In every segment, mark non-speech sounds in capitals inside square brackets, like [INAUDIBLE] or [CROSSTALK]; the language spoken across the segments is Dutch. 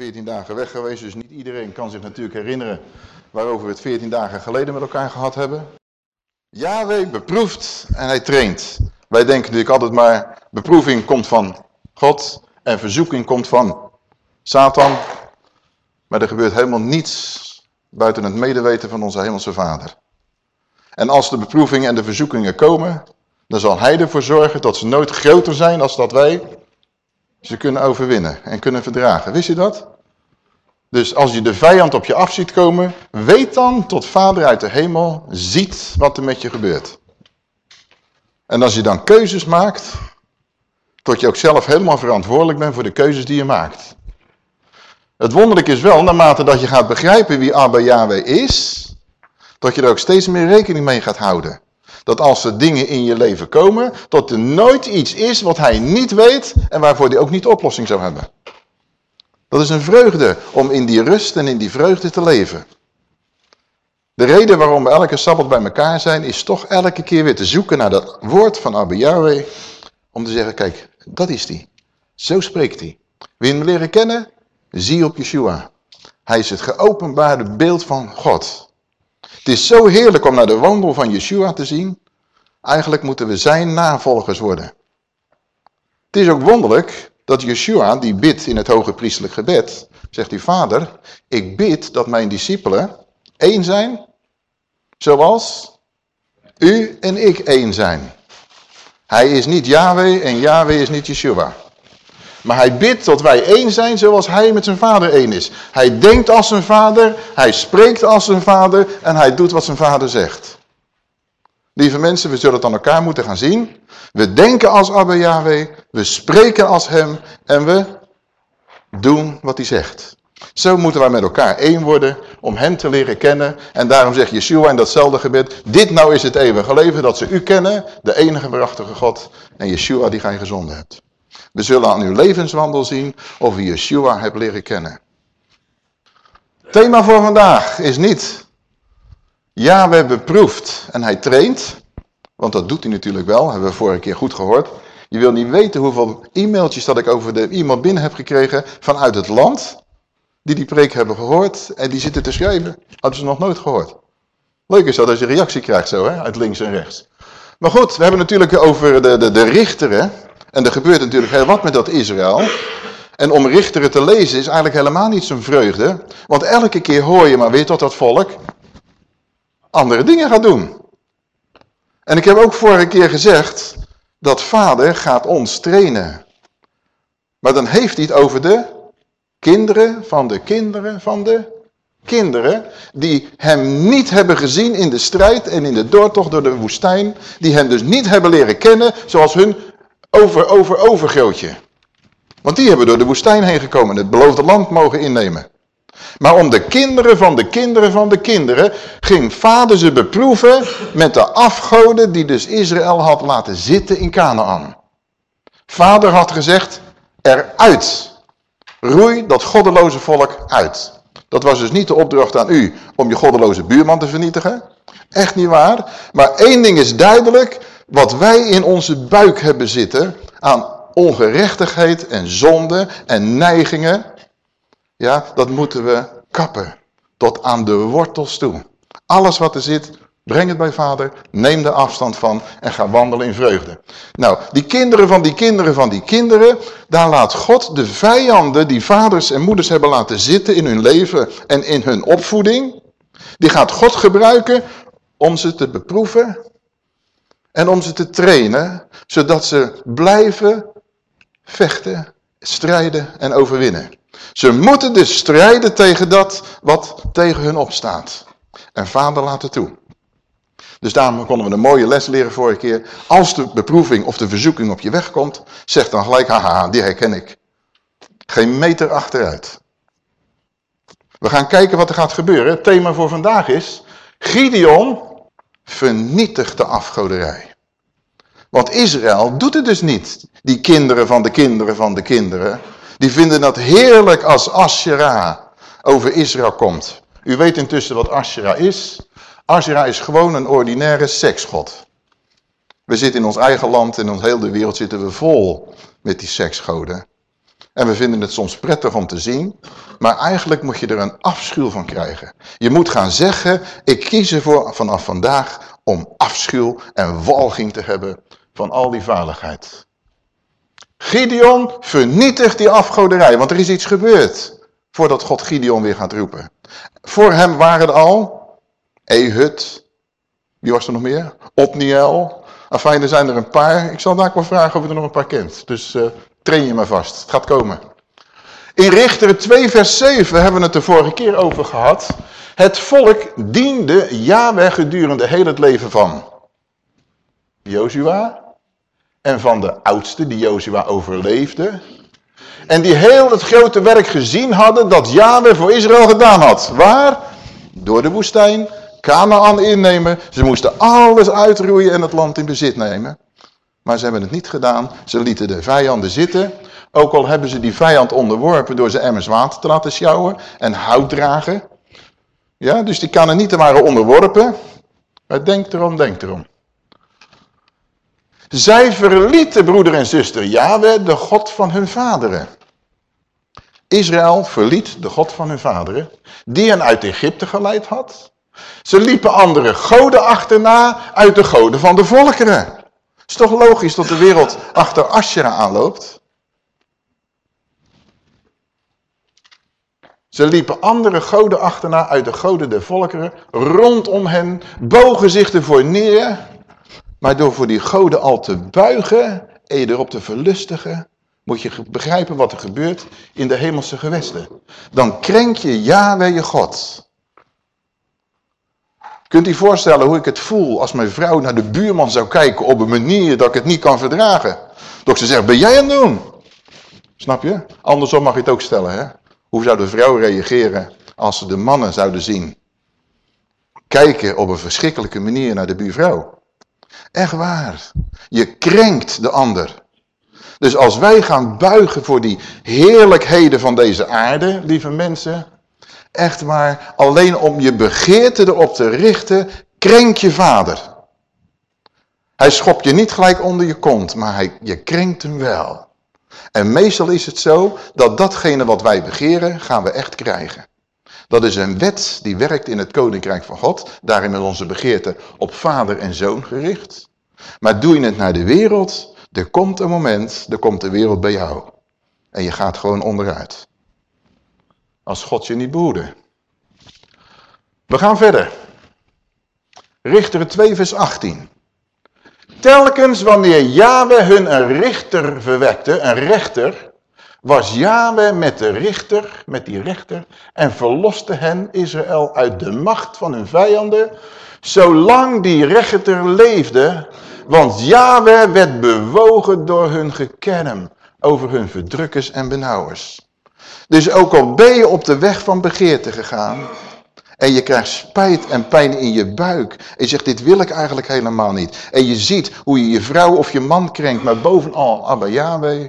we zijn 14 dagen weg geweest, dus niet iedereen kan zich natuurlijk herinneren waarover we het 14 dagen geleden met elkaar gehad hebben. Yahweh beproeft en hij traint. Wij denken natuurlijk altijd maar, beproeving komt van God en verzoeking komt van Satan. Maar er gebeurt helemaal niets buiten het medeweten van onze hemelse vader. En als de beproevingen en de verzoekingen komen, dan zal hij ervoor zorgen dat ze nooit groter zijn als dat wij ze kunnen overwinnen en kunnen verdragen. Wist je dat? Dus als je de vijand op je af ziet komen, weet dan tot vader uit de hemel ziet wat er met je gebeurt. En als je dan keuzes maakt, tot je ook zelf helemaal verantwoordelijk bent voor de keuzes die je maakt. Het wonderlijke is wel, naarmate dat je gaat begrijpen wie Abba Yahweh is, dat je er ook steeds meer rekening mee gaat houden. Dat als er dingen in je leven komen, dat er nooit iets is wat hij niet weet en waarvoor hij ook niet oplossing zou hebben. Dat is een vreugde om in die rust en in die vreugde te leven. De reden waarom we elke Sabbat bij elkaar zijn, is toch elke keer weer te zoeken naar dat woord van Abba Yahweh. Om te zeggen, kijk, dat is die. Zo spreekt hij. Wil je hem leren kennen? Zie op Yeshua. Hij is het geopenbaarde beeld van God. Het is zo heerlijk om naar de wandel van Yeshua te zien. Eigenlijk moeten we zijn navolgers worden. Het is ook wonderlijk dat Yeshua, die bidt in het hoge priestelijk gebed, zegt hij, Vader, ik bid dat mijn discipelen één zijn, zoals u en ik één zijn. Hij is niet Yahweh en Yahweh is niet Yeshua. Maar hij bidt dat wij één zijn zoals hij met zijn vader één is. Hij denkt als zijn vader, hij spreekt als zijn vader en hij doet wat zijn vader zegt. Lieve mensen, we zullen het aan elkaar moeten gaan zien. We denken als Abba Yahweh, we spreken als hem en we doen wat hij zegt. Zo moeten wij met elkaar één worden om hem te leren kennen. En daarom zegt Yeshua in datzelfde gebed, dit nou is het eeuwige leven dat ze u kennen, de enige waarachtige God en Yeshua die gij gezonden hebt. We zullen aan uw levenswandel zien of u Yeshua hebt leren kennen. Thema voor vandaag is niet, ja we hebben beproefd en hij traint, want dat doet hij natuurlijk wel, hebben we vorige keer goed gehoord. Je wil niet weten hoeveel e-mailtjes dat ik over de iemand binnen heb gekregen vanuit het land, die die preek hebben gehoord en die zitten te schrijven. Hadden ze nog nooit gehoord. Leuk is dat als je reactie krijgt zo, hè, uit links en rechts. Maar goed, we hebben natuurlijk over de, de, de richteren. En er gebeurt natuurlijk heel wat met dat Israël. En om richteren te lezen is eigenlijk helemaal niet zo'n vreugde. Want elke keer hoor je maar weer tot dat volk andere dingen gaat doen. En ik heb ook vorige keer gezegd dat vader gaat ons trainen. Maar dan heeft hij het over de kinderen van de kinderen van de kinderen. Die hem niet hebben gezien in de strijd en in de doortocht door de woestijn. Die hem dus niet hebben leren kennen zoals hun over, over, overgrootje. Want die hebben door de woestijn heen gekomen en het beloofde land mogen innemen. Maar om de kinderen van de kinderen van de kinderen ging vader ze beproeven met de afgoden die dus Israël had laten zitten in Canaan. Vader had gezegd, eruit. Roei dat goddeloze volk uit. Dat was dus niet de opdracht aan u om je goddeloze buurman te vernietigen. Echt niet waar. Maar één ding is duidelijk. Wat wij in onze buik hebben zitten aan ongerechtigheid en zonde en neigingen. Ja, dat moeten we kappen. Tot aan de wortels toe. Alles wat er zit, breng het bij vader, neem er afstand van en ga wandelen in vreugde. Nou, die kinderen van die kinderen van die kinderen, daar laat God de vijanden die vaders en moeders hebben laten zitten in hun leven en in hun opvoeding, die gaat God gebruiken om ze te beproeven en om ze te trainen, zodat ze blijven vechten, strijden en overwinnen. Ze moeten dus strijden tegen dat wat tegen hun opstaat. En vader laat het toe. Dus daarom konden we een mooie les leren vorige keer. Als de beproeving of de verzoeking op je weg komt, zeg dan gelijk, haha, die herken ik. Geen meter achteruit. We gaan kijken wat er gaat gebeuren. Het thema voor vandaag is, Gideon vernietigt de afgoderij. Want Israël doet het dus niet. Die kinderen van de kinderen van de kinderen. Die vinden dat heerlijk als Asherah over Israël komt. U weet intussen wat Asherah is. Asherah is gewoon een ordinaire seksgod. We zitten in ons eigen land en in ons hele wereld zitten we vol met die seksgoden. En we vinden het soms prettig om te zien. Maar eigenlijk moet je er een afschuw van krijgen. Je moet gaan zeggen, ik kies ervoor vanaf vandaag om afschuw en walging te hebben van al die vaardigheid. Gideon vernietigt die afgoderij, want er is iets gebeurd voordat God Gideon weer gaat roepen. Voor hem waren er al Ehud, wie was er nog meer? Otniel. Enfin, er zijn er een paar. Ik zal daar wel vragen of je er nog een paar kent. Dus uh, train je maar vast. Het gaat komen. In Richter 2 vers 7 hebben we het de vorige keer over gehad. Het volk diende Yahweh gedurende heel het leven van Jozua. En van de oudste die Jozua overleefde. En die heel het grote werk gezien hadden dat Yahweh voor Israël gedaan had. Waar? Door de woestijn, Canaan innemen. Ze moesten alles uitroeien en het land in bezit nemen. Maar ze hebben het niet gedaan. Ze lieten de vijanden zitten. Ook al hebben ze die vijand onderworpen door ze emmers water te laten sjouwen en hout dragen. Ja, dus die kanen niet waren onderworpen. Maar denk erom, denk erom. Zij verlieten, broeder en zuster, Yahweh, de God van hun vaderen. Israël verliet de God van hun vaderen, die hen uit Egypte geleid had. Ze liepen andere goden achterna uit de goden van de volkeren. Het is toch logisch dat de wereld achter Asherah aanloopt? Ze liepen andere goden achterna uit de goden der volkeren. Rondom hen bogen zich ervoor neer. Maar door voor die goden al te buigen en je erop te verlustigen, moet je begrijpen wat er gebeurt in de hemelse gewesten. Dan krenk je Yahweh je God. Kunt u voorstellen hoe ik het voel als mijn vrouw naar de buurman zou kijken op een manier dat ik het niet kan verdragen? Dat ze zegt, ben jij aan het doen? Snap je? Andersom mag je het ook stellen. Hè? Hoe zou de vrouw reageren als ze de mannen zouden zien? Kijken op een verschrikkelijke manier naar de buurvrouw. Echt waar. Je krenkt de ander. Dus als wij gaan buigen voor die heerlijkheden van deze aarde, lieve mensen, Echt waar, alleen om je begeerte erop te richten, krenk je vader. Hij schopt je niet gelijk onder je kont, maar hij, je krenkt hem wel. En meestal is het zo dat datgene wat wij begeren, gaan we echt krijgen. Dat is een wet die werkt in het koninkrijk van God. Daarin is onze begeerte op vader en zoon gericht. Maar doe je het naar de wereld, er komt een moment, er komt de wereld bij jou. En je gaat gewoon onderuit. Als God je niet behoede. We gaan verder. Richter 2 vers 18. Telkens wanneer Yahweh hun een richter verwekte, een rechter, was Yahweh met de richter, met die rechter, en verloste hen, Israël, uit de macht van hun vijanden, zolang die rechter leefde, want Yahweh werd bewogen door hun gekerm over hun verdrukkers en benauwers. Dus ook al ben je op de weg van begeerte gegaan en je krijgt spijt en pijn in je buik en je zegt dit wil ik eigenlijk helemaal niet. En je ziet hoe je je vrouw of je man krenkt, maar bovenal Abba Yahweh.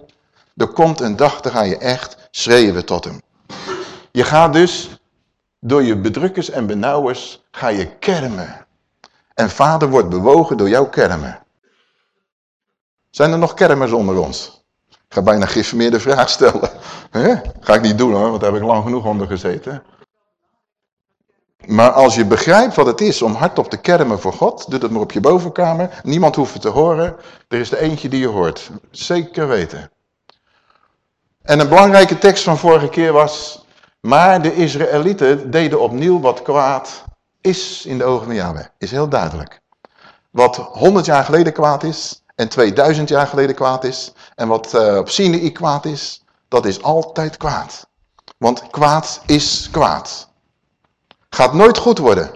Er komt een dag, dan ga je echt schreeuwen tot hem. Je gaat dus door je bedrukkers en benauwers ga je kermen. En vader wordt bewogen door jouw kermen. Zijn er nog kermers onder ons? Ik ga bijna de vraag stellen. Ga ik niet doen hoor, want daar heb ik lang genoeg onder gezeten. Maar als je begrijpt wat het is om hardop te kermen voor God, doe dat maar op je bovenkamer. Niemand hoeft het te horen. Er is de eentje die je hoort. Zeker weten. En een belangrijke tekst van vorige keer was... Maar de Israëlieten deden opnieuw wat kwaad is in de ogen van Yahweh. Is heel duidelijk. Wat honderd jaar geleden kwaad is en 2000 jaar geleden kwaad is... en wat uh, op Sinai kwaad is, dat is altijd kwaad. Want kwaad is kwaad. Gaat nooit goed worden.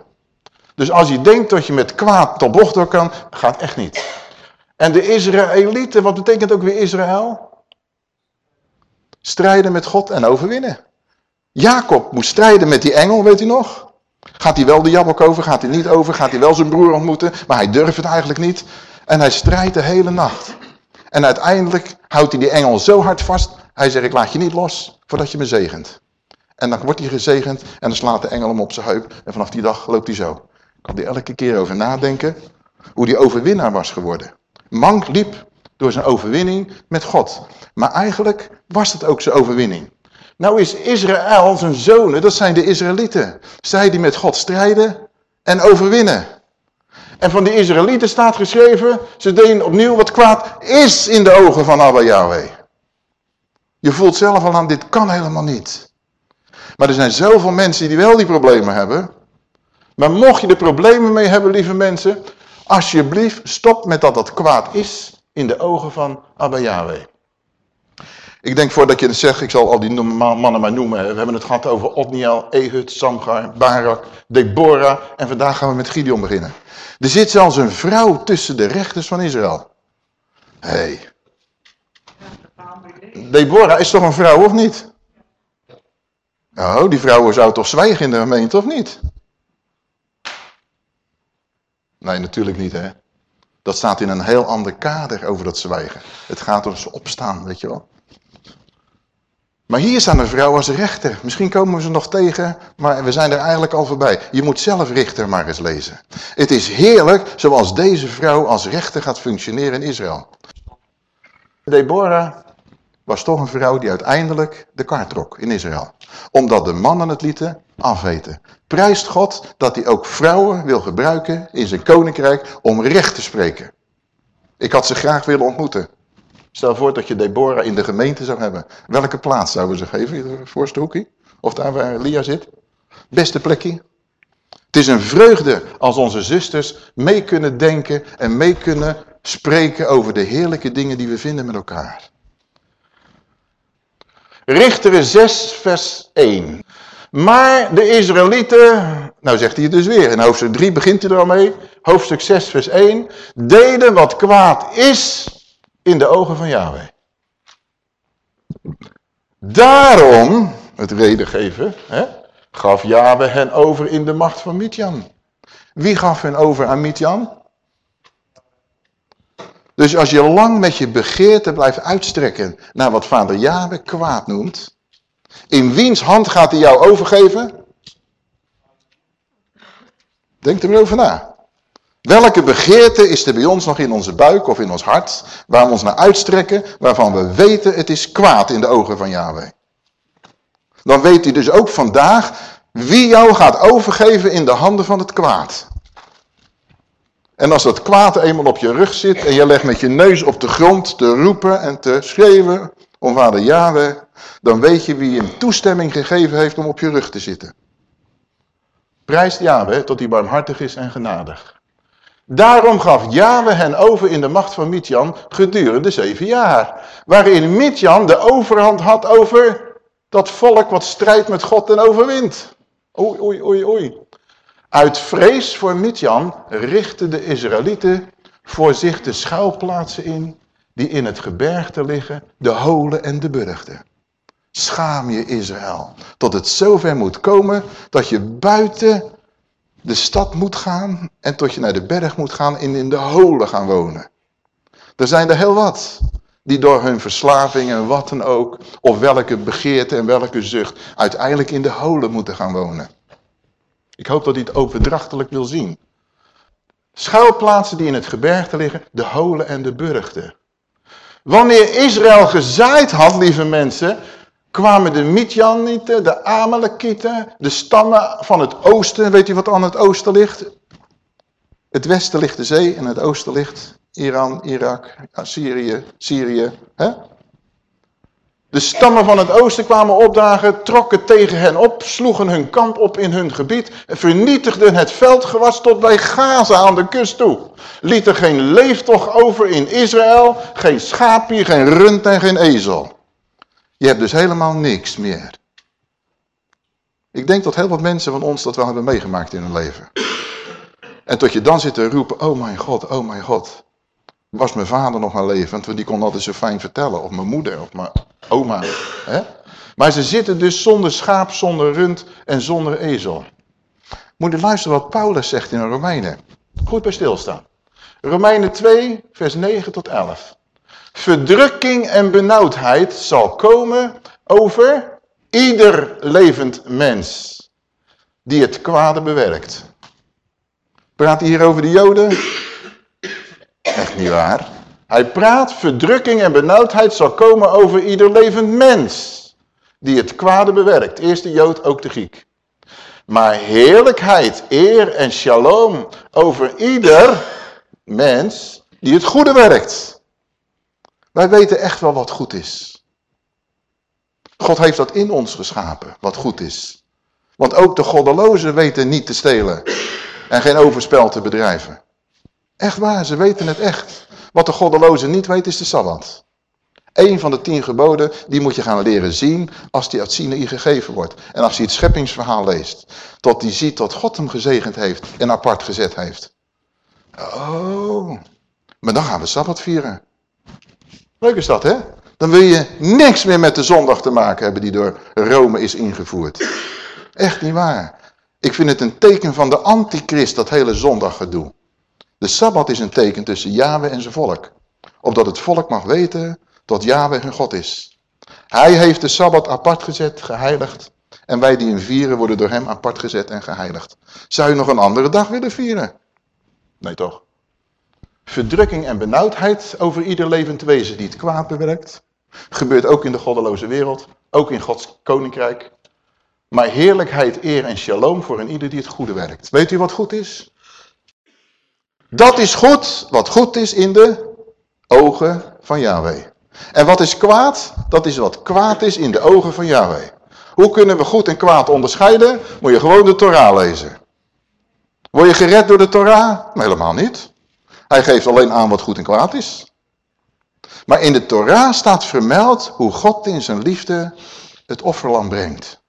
Dus als je denkt dat je met kwaad tot bocht door kan, gaat echt niet. En de Israëlieten, wat betekent ook weer Israël? Strijden met God en overwinnen. Jacob moest strijden met die engel, weet u nog? Gaat hij wel de jabok over, gaat hij niet over, gaat hij wel zijn broer ontmoeten, maar hij durft het eigenlijk niet. En hij strijdt de hele nacht. En uiteindelijk houdt hij die engel zo hard vast, hij zegt ik laat je niet los voordat je me zegent. En dan wordt hij gezegend en dan slaat de engel hem op zijn heup. En vanaf die dag loopt hij zo. Kan er elke keer over nadenken hoe die overwinnaar was geworden. Mank liep Door zijn overwinning met God. Maar eigenlijk was het ook zijn overwinning. Nou is Israël zijn zonen, dat zijn de Israëlieten. Zij die met God strijden en overwinnen. En van de Israëlieten staat geschreven, ze deden opnieuw wat kwaad is in de ogen van Abba Yahweh. Je voelt zelf al aan, dit kan helemaal niet. Maar er zijn zoveel mensen die wel die problemen hebben. Maar mocht je er problemen mee hebben, lieve mensen, alsjeblieft stop met dat dat kwaad is in de ogen van Abba Yahweh. Ik denk voordat je het zegt, ik zal al die mannen maar noemen. We hebben het gehad over Otniel, Ehud, Samgar, Barak, Deborah. En vandaag gaan we met Gideon beginnen. Er zit zelfs een vrouw tussen de rechters van Israël. Hé. Hey. Deborah is toch een vrouw of niet? Oh, die vrouwen zou toch zwijgen in de gemeente of niet? Nee, natuurlijk niet hè. Dat staat in een heel ander kader over dat zwijgen. Het gaat om ze opstaan, weet je wel. Maar hier staan een vrouw als rechter. Misschien komen we ze nog tegen, maar we zijn er eigenlijk al voorbij. Je moet zelf richter maar eens lezen. Het is heerlijk zoals deze vrouw als rechter gaat functioneren in Israël. Deborah was toch een vrouw die uiteindelijk de kaart trok in Israël. Omdat de mannen het lieten afweten. Prijst God dat hij ook vrouwen wil gebruiken in zijn koninkrijk om recht te spreken. Ik had ze graag willen ontmoeten. Stel voor dat je Deborah in de gemeente zou hebben. Welke plaats zouden ze geven? Voorste hoekie? Of daar waar Lia zit? Beste plekje. Het is een vreugde als onze zusters mee kunnen denken en mee kunnen spreken over de heerlijke dingen die we vinden met elkaar. Richteren 6 vers 1. Maar de Israëlieten, nou zegt hij het dus weer, in hoofdstuk 3 begint hij er al mee, hoofdstuk 6 vers 1, deden wat kwaad is in de ogen van Yahweh. Daarom, het reden geven, hè, gaf Yahweh hen over in de macht van Midjan. Wie gaf hen over aan Midjan? Dus als je lang met je begeerte blijft uitstrekken naar wat vader Yahweh kwaad noemt, in wiens hand gaat hij jou overgeven? Denk er maar over na. Welke begeerte is er bij ons nog in onze buik of in ons hart, waar we ons naar uitstrekken, waarvan we weten het is kwaad in de ogen van Yahweh? Dan weet hij dus ook vandaag wie jou gaat overgeven in de handen van het kwaad. En als dat kwaad eenmaal op je rug zit en je legt met je neus op de grond te roepen en te schreeuwen om vader Yahweh, dan weet je wie je toestemming gegeven heeft om op je rug te zitten. Prijst Yahweh tot hij barmhartig is en genadig. Daarom gaf Yahweh hen over in de macht van Midjan gedurende zeven jaar. Waarin Midjan de overhand had over dat volk wat strijdt met God en overwint. Oei, oei, oei, oei. Uit vrees voor Midjan richtten de Israëlieten voor zich de schuilplaatsen in die in het gebergte liggen, de holen en de burchten. Schaam je Israël, tot het zover moet komen dat je buiten de stad moet gaan en tot je naar de berg moet gaan en in de holen gaan wonen. Er zijn er heel wat die door hun verslaving en wat dan ook, of welke begeerte en welke zucht, uiteindelijk in de holen moeten gaan wonen. Ik hoop dat hij het overdrachtelijk wil zien. Schuilplaatsen die in het gebergte liggen, de holen en de burchten. Wanneer Israël gezaaid had, lieve mensen, kwamen de Midjanieten, de Amalekieten, de stammen van het oosten. Weet u wat aan het oosten ligt? Het westen ligt de zee en het oosten ligt Iran, Irak, Syrië, Syrië. Hè? De stammen van het oosten kwamen opdagen, trokken tegen hen op, sloegen hun kamp op in hun gebied, vernietigden het veldgewas tot bij Gaza aan de kust toe. Lieten geen leeftocht over in Israël, geen schaapje, geen rund en geen ezel. Je hebt dus helemaal niks meer. Ik denk dat heel wat mensen van ons dat wel hebben meegemaakt in hun leven. En tot je dan zit te roepen, oh mijn God, oh mijn God. Was mijn vader nog maar levend, want die kon altijd zo fijn vertellen. Of mijn moeder, of mijn oma. Hè? Maar ze zitten dus zonder schaap, zonder rund en zonder ezel. Moet je luisteren wat Paulus zegt in Romeinen. Goed bij stilstaan. Romeinen 2, vers 9 tot 11. Verdrukking en benauwdheid zal komen over ieder levend mens die het kwade bewerkt. Praat hij hier over de joden? Echt niet waar. Hij praat, verdrukking en benauwdheid zal komen over ieder levend mens. Die het kwade bewerkt. Eerst de Jood, ook de Griek. Maar heerlijkheid, eer en shalom over ieder mens die het goede werkt. Wij weten echt wel wat goed is. God heeft dat in ons geschapen, wat goed is. Want ook de goddelozen weten niet te stelen en geen overspel te bedrijven. Echt waar, ze weten het echt. Wat de goddeloze niet weet is de Sabbat. Eén van de tien geboden, die moet je gaan leren zien als die uit gegeven wordt. En als hij het scheppingsverhaal leest. Tot hij ziet dat God hem gezegend heeft en apart gezet heeft. Oh, maar dan gaan we Sabbat vieren. Leuk is dat, hè? Dan wil je niks meer met de zondag te maken hebben die door Rome is ingevoerd. Echt niet waar. Ik vind het een teken van de antichrist, dat hele zondaggedoe. De Sabbat is een teken tussen Yahweh en zijn volk. Opdat het volk mag weten dat Yahweh hun God is. Hij heeft de Sabbat apart gezet, geheiligd. En wij die hem vieren worden door hem apart gezet en geheiligd. Zou je nog een andere dag willen vieren? Nee toch? Verdrukking en benauwdheid over ieder levend wezen die het kwaad bewerkt. Gebeurt ook in de goddeloze wereld. Ook in Gods koninkrijk. Maar heerlijkheid, eer en shalom voor een ieder die het goede werkt. Weet u wat goed is? Dat is goed, wat goed is in de ogen van Yahweh. En wat is kwaad? Dat is wat kwaad is in de ogen van Yahweh. Hoe kunnen we goed en kwaad onderscheiden? Moet je gewoon de Torah lezen. Word je gered door de Torah? helemaal niet. Hij geeft alleen aan wat goed en kwaad is. Maar in de Torah staat vermeld hoe God in zijn liefde het offerlam brengt.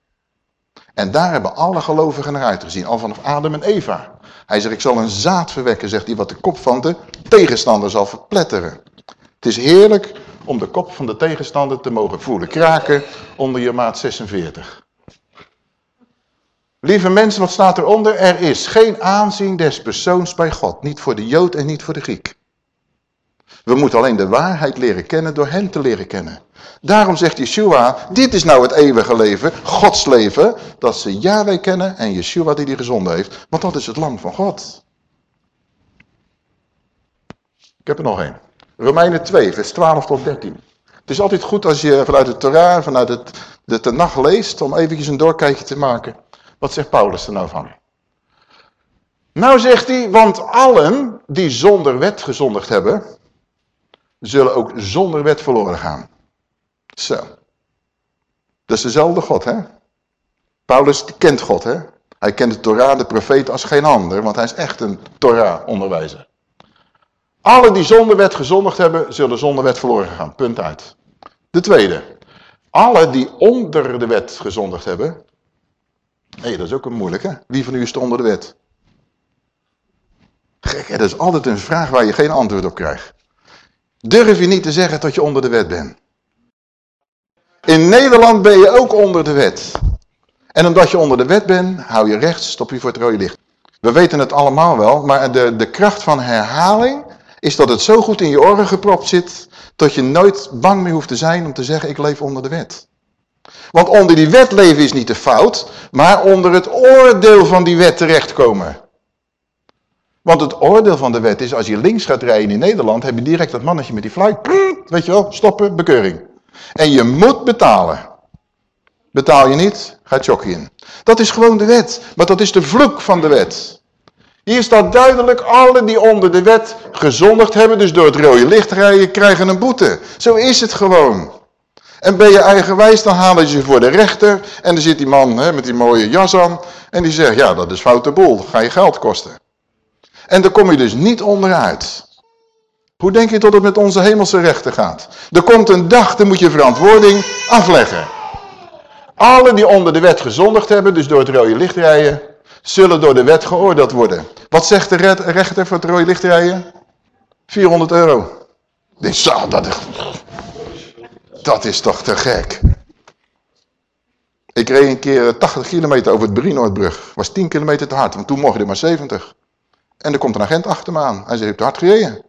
En daar hebben alle gelovigen naar uitgezien, al vanaf Adam en Eva. Hij zegt, ik zal een zaad verwekken, zegt hij, wat de kop van de tegenstander zal verpletteren. Het is heerlijk om de kop van de tegenstander te mogen voelen kraken onder je maat 46. Lieve mensen, wat staat eronder? Er is geen aanzien des persoons bij God. Niet voor de Jood en niet voor de Griek. We moeten alleen de waarheid leren kennen door hen te leren kennen. Daarom zegt Yeshua, dit is nou het eeuwige leven, Gods leven, dat ze Yahweh kennen en Yeshua die die gezonden heeft. Want dat is het lam van God. Ik heb er nog één. Romeinen 2, vers 12 tot 13. Het is altijd goed als je vanuit de Torah, vanuit het, de Tenach leest, om eventjes een doorkijkje te maken. Wat zegt Paulus er nou van? Nou zegt hij, want allen die zonder wet gezondigd hebben, zullen ook zonder wet verloren gaan. Zo. Dat is dezelfde God, hè? Paulus kent God, hè? Hij kent de Torah, de profeet als geen ander, want hij is echt een Torah-onderwijzer. Alle die zonder wet gezondigd hebben, zullen zonder wet verloren gaan. Punt uit. De tweede. Alle die onder de wet gezondigd hebben. Hé, dat is ook een moeilijke. Wie van u is onder de wet? Gek, dat is altijd een vraag waar je geen antwoord op krijgt. Durf je niet te zeggen dat je onder de wet bent. In Nederland ben je ook onder de wet. En omdat je onder de wet bent, hou je rechts, stop je voor het rode licht. We weten het allemaal wel, maar de, de kracht van herhaling is dat het zo goed in je oren gepropt zit, dat je nooit bang meer hoeft te zijn om te zeggen, ik leef onder de wet. Want onder die wet leven is niet de fout, maar onder het oordeel van die wet terechtkomen. Want het oordeel van de wet is, als je links gaat rijden in Nederland, heb je direct dat mannetje met die fluit. Weet je wel, stoppen, bekeuring. En je moet betalen. Betaal je niet, gaat jockey in. Dat is gewoon de wet, maar dat is de vloek van de wet. Hier staat duidelijk, alle die onder de wet gezondigd hebben, dus door het rode licht rijden, krijgen een boete. Zo is het gewoon. En ben je eigenwijs, dan halen ze je voor de rechter. En dan zit die man hè, met die mooie jas aan. En die zegt, ja dat is foute boel, ga je geld kosten. En daar kom je dus niet onderuit. Hoe denk je dat het met onze hemelse rechten gaat? Er komt een dag, dan moet je verantwoording afleggen. Alle die onder de wet gezondigd hebben, dus door het rode licht rijden, zullen door de wet geoordeeld worden. Wat zegt de rechter voor het rode licht rijden? 400 euro. Dat, is, dat is toch te gek. Ik reed een keer 80 kilometer over het Brienoordbrug. Was 10 kilometer te hard, want toen mocht ik maar 70. En er komt een agent achter me aan. Hij zegt, je hebt hard gereden.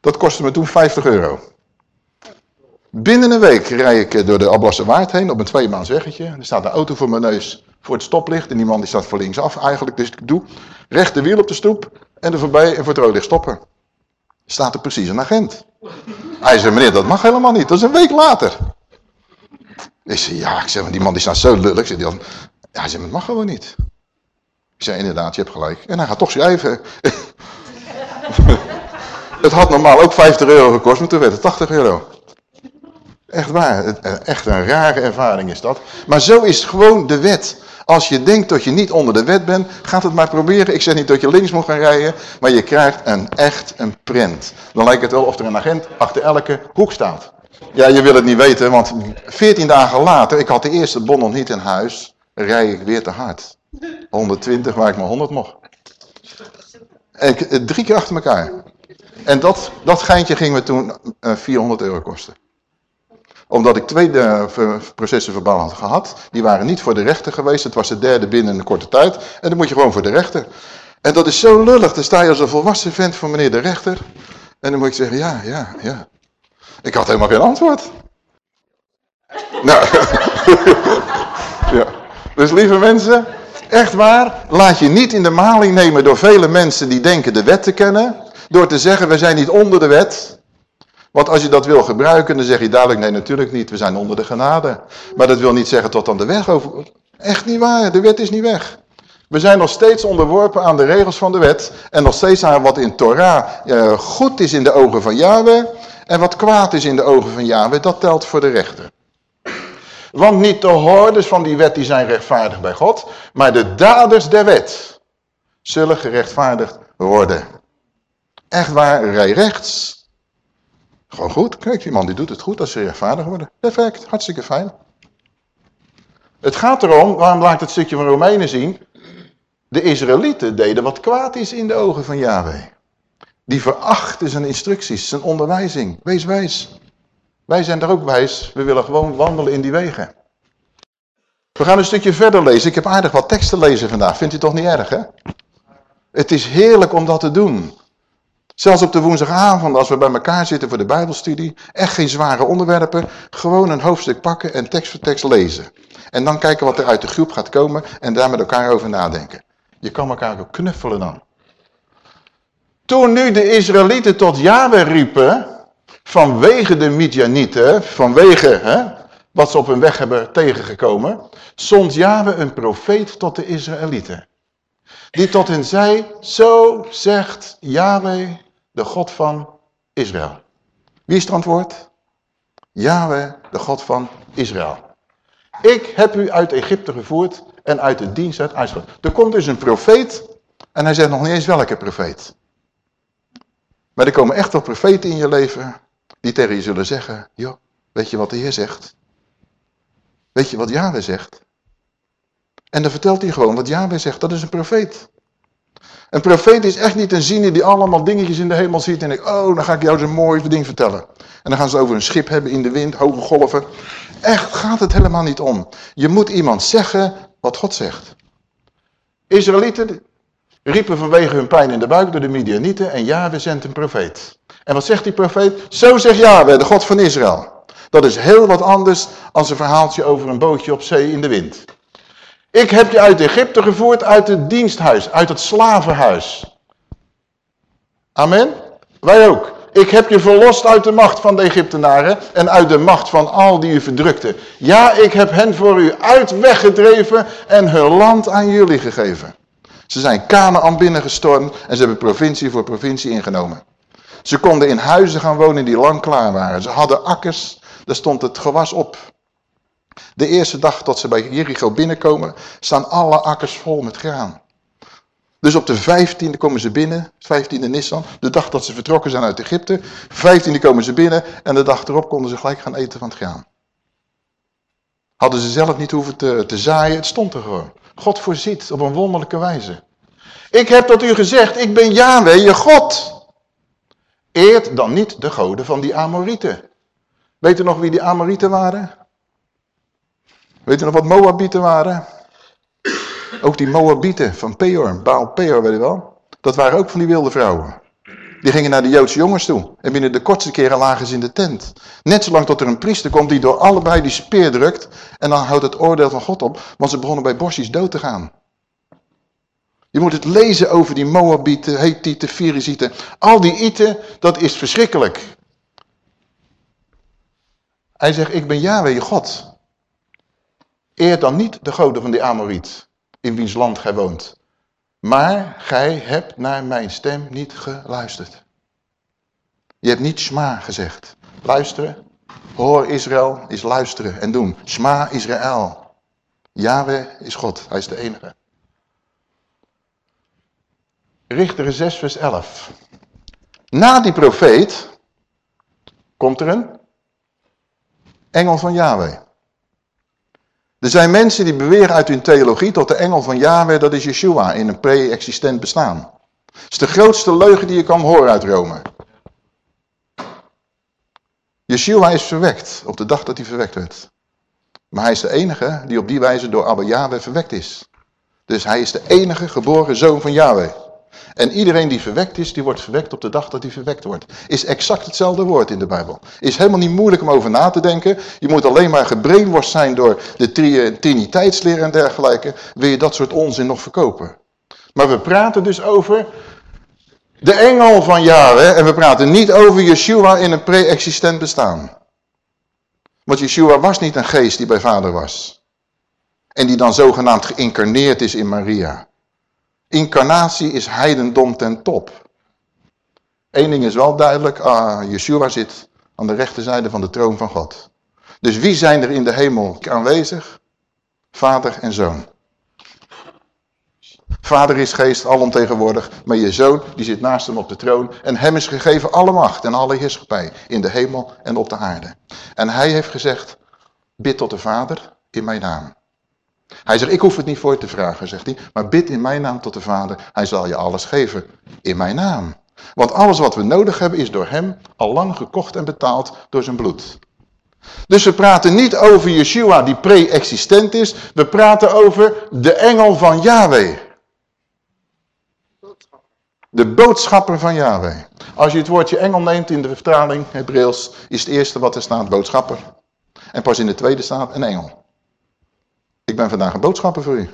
Dat kostte me toen 50 euro. Binnen een week rijd ik door de Ablasse Waard heen op een tweemaans weggetje. Er staat een auto voor mijn neus voor het stoplicht. En die man die staat voor linksaf eigenlijk. Dus ik doe rechter wiel op de stoep en er voorbij en voor het licht stoppen. Staat er precies een agent. Hij zei, meneer, dat mag helemaal niet. Dat is een week later. Ik zei, ja, ik die man die staat zo lullig. Hij zei, het mag gewoon niet. Ik zei, inderdaad, je hebt gelijk. En hij gaat toch schrijven. [LAUGHS] het had normaal ook 50 euro gekost, maar toen werd het 80 euro. Echt waar, eh, echt een rare ervaring is dat. Maar zo is gewoon de wet. Als je denkt dat je niet onder de wet bent, gaat het maar proberen. Ik zeg niet dat je links moet gaan rijden, maar je krijgt een echt een print. Dan lijkt het wel of er een agent achter elke hoek staat. Ja, je wil het niet weten, want 14 dagen later, ik had de eerste bon nog niet in huis, rij ik weer te hard. 120 waar ik maar 100 mocht. Eh, drie keer achter elkaar. En dat, dat geintje ging me toen 400 eh, euro kosten omdat ik twee uh, processen verbaal had gehad. Die waren niet voor de rechter geweest. Het was de derde binnen een korte tijd. En dan moet je gewoon voor de rechter. En dat is zo lullig. Dan sta je als een volwassen vent voor meneer de rechter. En dan moet ik zeggen, ja, ja, ja. Ik had helemaal geen antwoord. nou, [LAUGHS] ja. Dus lieve mensen, echt waar, laat je niet in de maling nemen door vele mensen die denken de wet te kennen. Door te zeggen, we zijn niet onder de wet. Want als je dat wil gebruiken, dan zeg je dadelijk, nee natuurlijk niet, we zijn onder de genade. Maar dat wil niet zeggen tot dan de weg over... Echt niet waar, de wet is niet weg. We zijn nog steeds onderworpen aan de regels van de wet. En nog steeds aan wat in Torah uh, goed is in de ogen van Yahweh. En wat kwaad is in de ogen van Yahweh, dat telt voor de rechter. Want niet de hoorders van die wet die zijn rechtvaardig bij God. Maar de daders der wet zullen gerechtvaardigd worden. Echt waar, rij rechts. Gewoon goed. Kijk, die man die doet het goed als ze rechtvaardig worden. Perfect, hartstikke fijn. Het gaat erom, waarom laat het stukje van Romeinen zien? De Israëlieten deden wat kwaad is in de ogen van Yahweh. Die verachten zijn instructies, zijn onderwijzing. Wees wijs. Wij zijn daar ook wijs. We willen gewoon wandelen in die wegen. We gaan een stukje verder lezen. Ik heb aardig wat teksten lezen vandaag. Vindt u toch niet erg, hè? Het is heerlijk om dat te doen. Zelfs op de woensdagavond, als we bij elkaar zitten voor de bijbelstudie, echt geen zware onderwerpen, gewoon een hoofdstuk pakken en tekst voor tekst lezen. En dan kijken wat er uit de groep gaat komen en daar met elkaar over nadenken. Je kan elkaar ook knuffelen dan. Toen nu de Israëlieten tot Yahweh riepen, vanwege de Midianieten, vanwege hè, wat ze op hun weg hebben tegengekomen, zond Yahweh een profeet tot de Israëlieten. Die tot hen zei, zo zegt Yahweh de God van Israël. Wie is het antwoord? Yahweh, de God van Israël. Ik heb u uit Egypte gevoerd en uit de dienst uit IJsland. Er komt dus een profeet en hij zegt nog niet eens welke profeet. Maar er komen echt wel profeten in je leven die tegen je zullen zeggen, joh, weet je wat de Heer zegt? Weet je wat Yahweh zegt? En dan vertelt hij gewoon wat Yahweh zegt, dat is een profeet. Een profeet is echt niet een ziener die allemaal dingetjes in de hemel ziet en denkt, oh, dan ga ik jou zo'n mooi ding vertellen. En dan gaan ze over een schip hebben in de wind, hoge golven. Echt gaat het helemaal niet om. Je moet iemand zeggen wat God zegt. Israëlieten riepen vanwege hun pijn in de buik door de Midianieten en Yahweh zendt een profeet. En wat zegt die profeet? Zo zegt Yahweh, de God van Israël. Dat is heel wat anders als een verhaaltje over een bootje op zee in de wind. Ik heb je uit Egypte gevoerd, uit het diensthuis, uit het slavenhuis. Amen? Wij ook. Ik heb je verlost uit de macht van de Egyptenaren en uit de macht van al die u verdrukte. Ja, ik heb hen voor u uit weggedreven en hun land aan jullie gegeven. Ze zijn Canaan binnengestormd en ze hebben provincie voor provincie ingenomen. Ze konden in huizen gaan wonen die lang klaar waren. Ze hadden akkers, daar stond het gewas op. De eerste dag dat ze bij Jericho binnenkomen, staan alle akkers vol met graan. Dus op de 15e komen ze binnen, 15e Nissan, de dag dat ze vertrokken zijn uit Egypte. 15e komen ze binnen en de dag erop konden ze gelijk gaan eten van het graan. Hadden ze zelf niet hoeven te, te zaaien, het stond er gewoon. God voorziet op een wonderlijke wijze. Ik heb tot u gezegd, ik ben Yahweh, je God. Eert dan niet de goden van die Amorieten. Weet u nog wie die Amorieten waren? Weet je nog wat Moabieten waren? Ook die Moabieten van Peor, Baal Peor, weet je wel? Dat waren ook van die wilde vrouwen. Die gingen naar de Joodse jongens toe. En binnen de kortste keren lagen ze in de tent. Net zolang tot er een priester komt die door allebei die speer drukt. En dan houdt het oordeel van God op. Want ze begonnen bij bosjes dood te gaan. Je moet het lezen over die Moabieten, Hethieten, Firizieten. Al die Iten, dat is verschrikkelijk. Hij zegt, ik ben Yahweh, je God. Eer dan niet de goden van die Amoriet, in wiens land gij woont. Maar gij hebt naar mijn stem niet geluisterd. Je hebt niet Shma gezegd. Luisteren. Hoor Israël is luisteren en doen. Shma Israël. Yahweh is God. Hij is de enige. Richter 6 vers 11. Na die profeet komt er een engel van Yahweh. Er zijn mensen die beweren uit hun theologie tot de engel van Yahweh, dat is Yeshua, in een pre-existent bestaan. Dat is de grootste leugen die je kan horen uit Rome. Yeshua is verwekt op de dag dat hij verwekt werd. Maar hij is de enige die op die wijze door Abba Yahweh verwekt is. Dus hij is de enige geboren zoon van Yahweh. En iedereen die verwekt is, die wordt verwekt op de dag dat hij verwekt wordt. Is exact hetzelfde woord in de Bijbel. Is helemaal niet moeilijk om over na te denken. Je moet alleen maar gebrainworst zijn door de triniteitsleer en dergelijke. Wil je dat soort onzin nog verkopen. Maar we praten dus over de engel van Yahweh. En we praten niet over Yeshua in een pre-existent bestaan. Want Yeshua was niet een geest die bij vader was. En die dan zogenaamd geïncarneerd is in Maria. Incarnatie is heidendom ten top. Eén ding is wel duidelijk, ah, Yeshua zit aan de rechterzijde van de troon van God. Dus wie zijn er in de hemel aanwezig? Vader en zoon. Vader is geest, alomtegenwoordig, maar je zoon die zit naast hem op de troon. En hem is gegeven alle macht en alle heerschappij in de hemel en op de aarde. En hij heeft gezegd, bid tot de Vader in mijn naam. Hij zegt, ik hoef het niet voor je te vragen, zegt hij, maar bid in mijn naam tot de Vader. Hij zal je alles geven in mijn naam. Want alles wat we nodig hebben is door hem al lang gekocht en betaald door zijn bloed. Dus we praten niet over Yeshua die pre-existent is. We praten over de engel van Yahweh. De boodschapper van Yahweh. Als je het woordje engel neemt in de vertaling Hebreeuws, is het eerste wat er staat boodschapper. En pas in de tweede staat een engel. Ik ben vandaag een boodschapper voor u.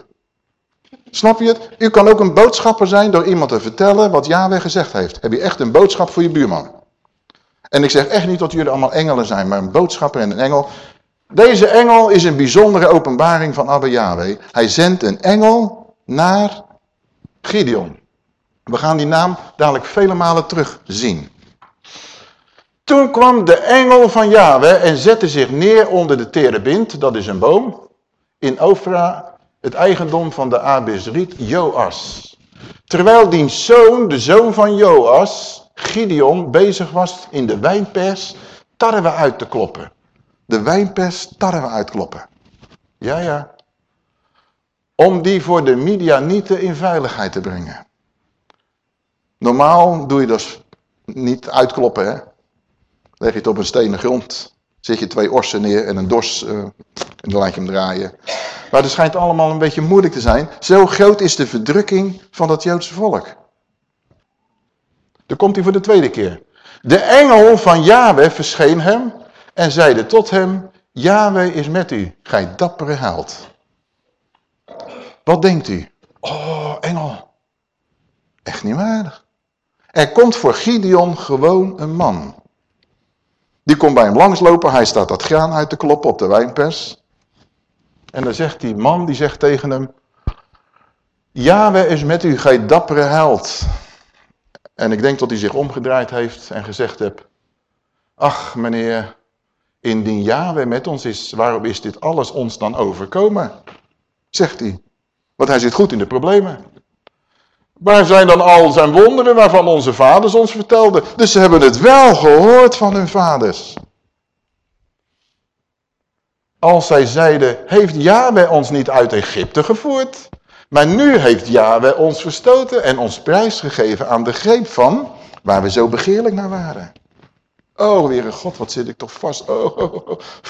Snap je het? U kan ook een boodschapper zijn door iemand te vertellen wat Yahweh gezegd heeft. Heb je echt een boodschap voor je buurman. En ik zeg echt niet dat jullie allemaal engelen zijn, maar een boodschapper en een engel. Deze engel is een bijzondere openbaring van Abba Yahweh. Hij zendt een engel naar Gideon. We gaan die naam dadelijk vele malen terugzien. Toen kwam de engel van Yahweh en zette zich neer onder de terebint, dat is een boom in Ofra het eigendom van de Abisriet Joas. Terwijl die zoon, de zoon van Joas, Gideon, bezig was in de wijnpers tarwe uit te kloppen. De wijnpers tarwe uitkloppen. Ja, ja. Om die voor de Midianieten in veiligheid te brengen. Normaal doe je dat niet uitkloppen, hè. Leg je het op een stenen grond. Zet je twee orsen neer en een dors uh, en dan laat je hem draaien. Maar het schijnt allemaal een beetje moeilijk te zijn. Zo groot is de verdrukking van dat Joodse volk. Dan komt hij voor de tweede keer. De engel van Yahweh verscheen hem en zeide tot hem, Yahweh is met u, gij dappere held. Wat denkt u? Oh, engel. Echt niet waar. Er komt voor Gideon gewoon een man. Die komt bij hem langslopen, hij staat dat graan uit te kloppen op de wijnpers. En dan zegt die man, die zegt tegen hem, Yahweh is met u, gij dappere held. En ik denk dat hij zich omgedraaid heeft en gezegd heeft, ach meneer, indien Yahweh met ons is, waarom is dit alles ons dan overkomen? Zegt hij, want hij zit goed in de problemen. Waar zijn dan al zijn wonderen waarvan onze vaders ons vertelden? Dus ze hebben het wel gehoord van hun vaders. Als zij zeiden, heeft Yahweh ons niet uit Egypte gevoerd? Maar nu heeft Yahweh ons verstoten en ons prijsgegeven aan de greep van waar we zo begeerlijk naar waren. Oh, een God, wat zit ik toch vast.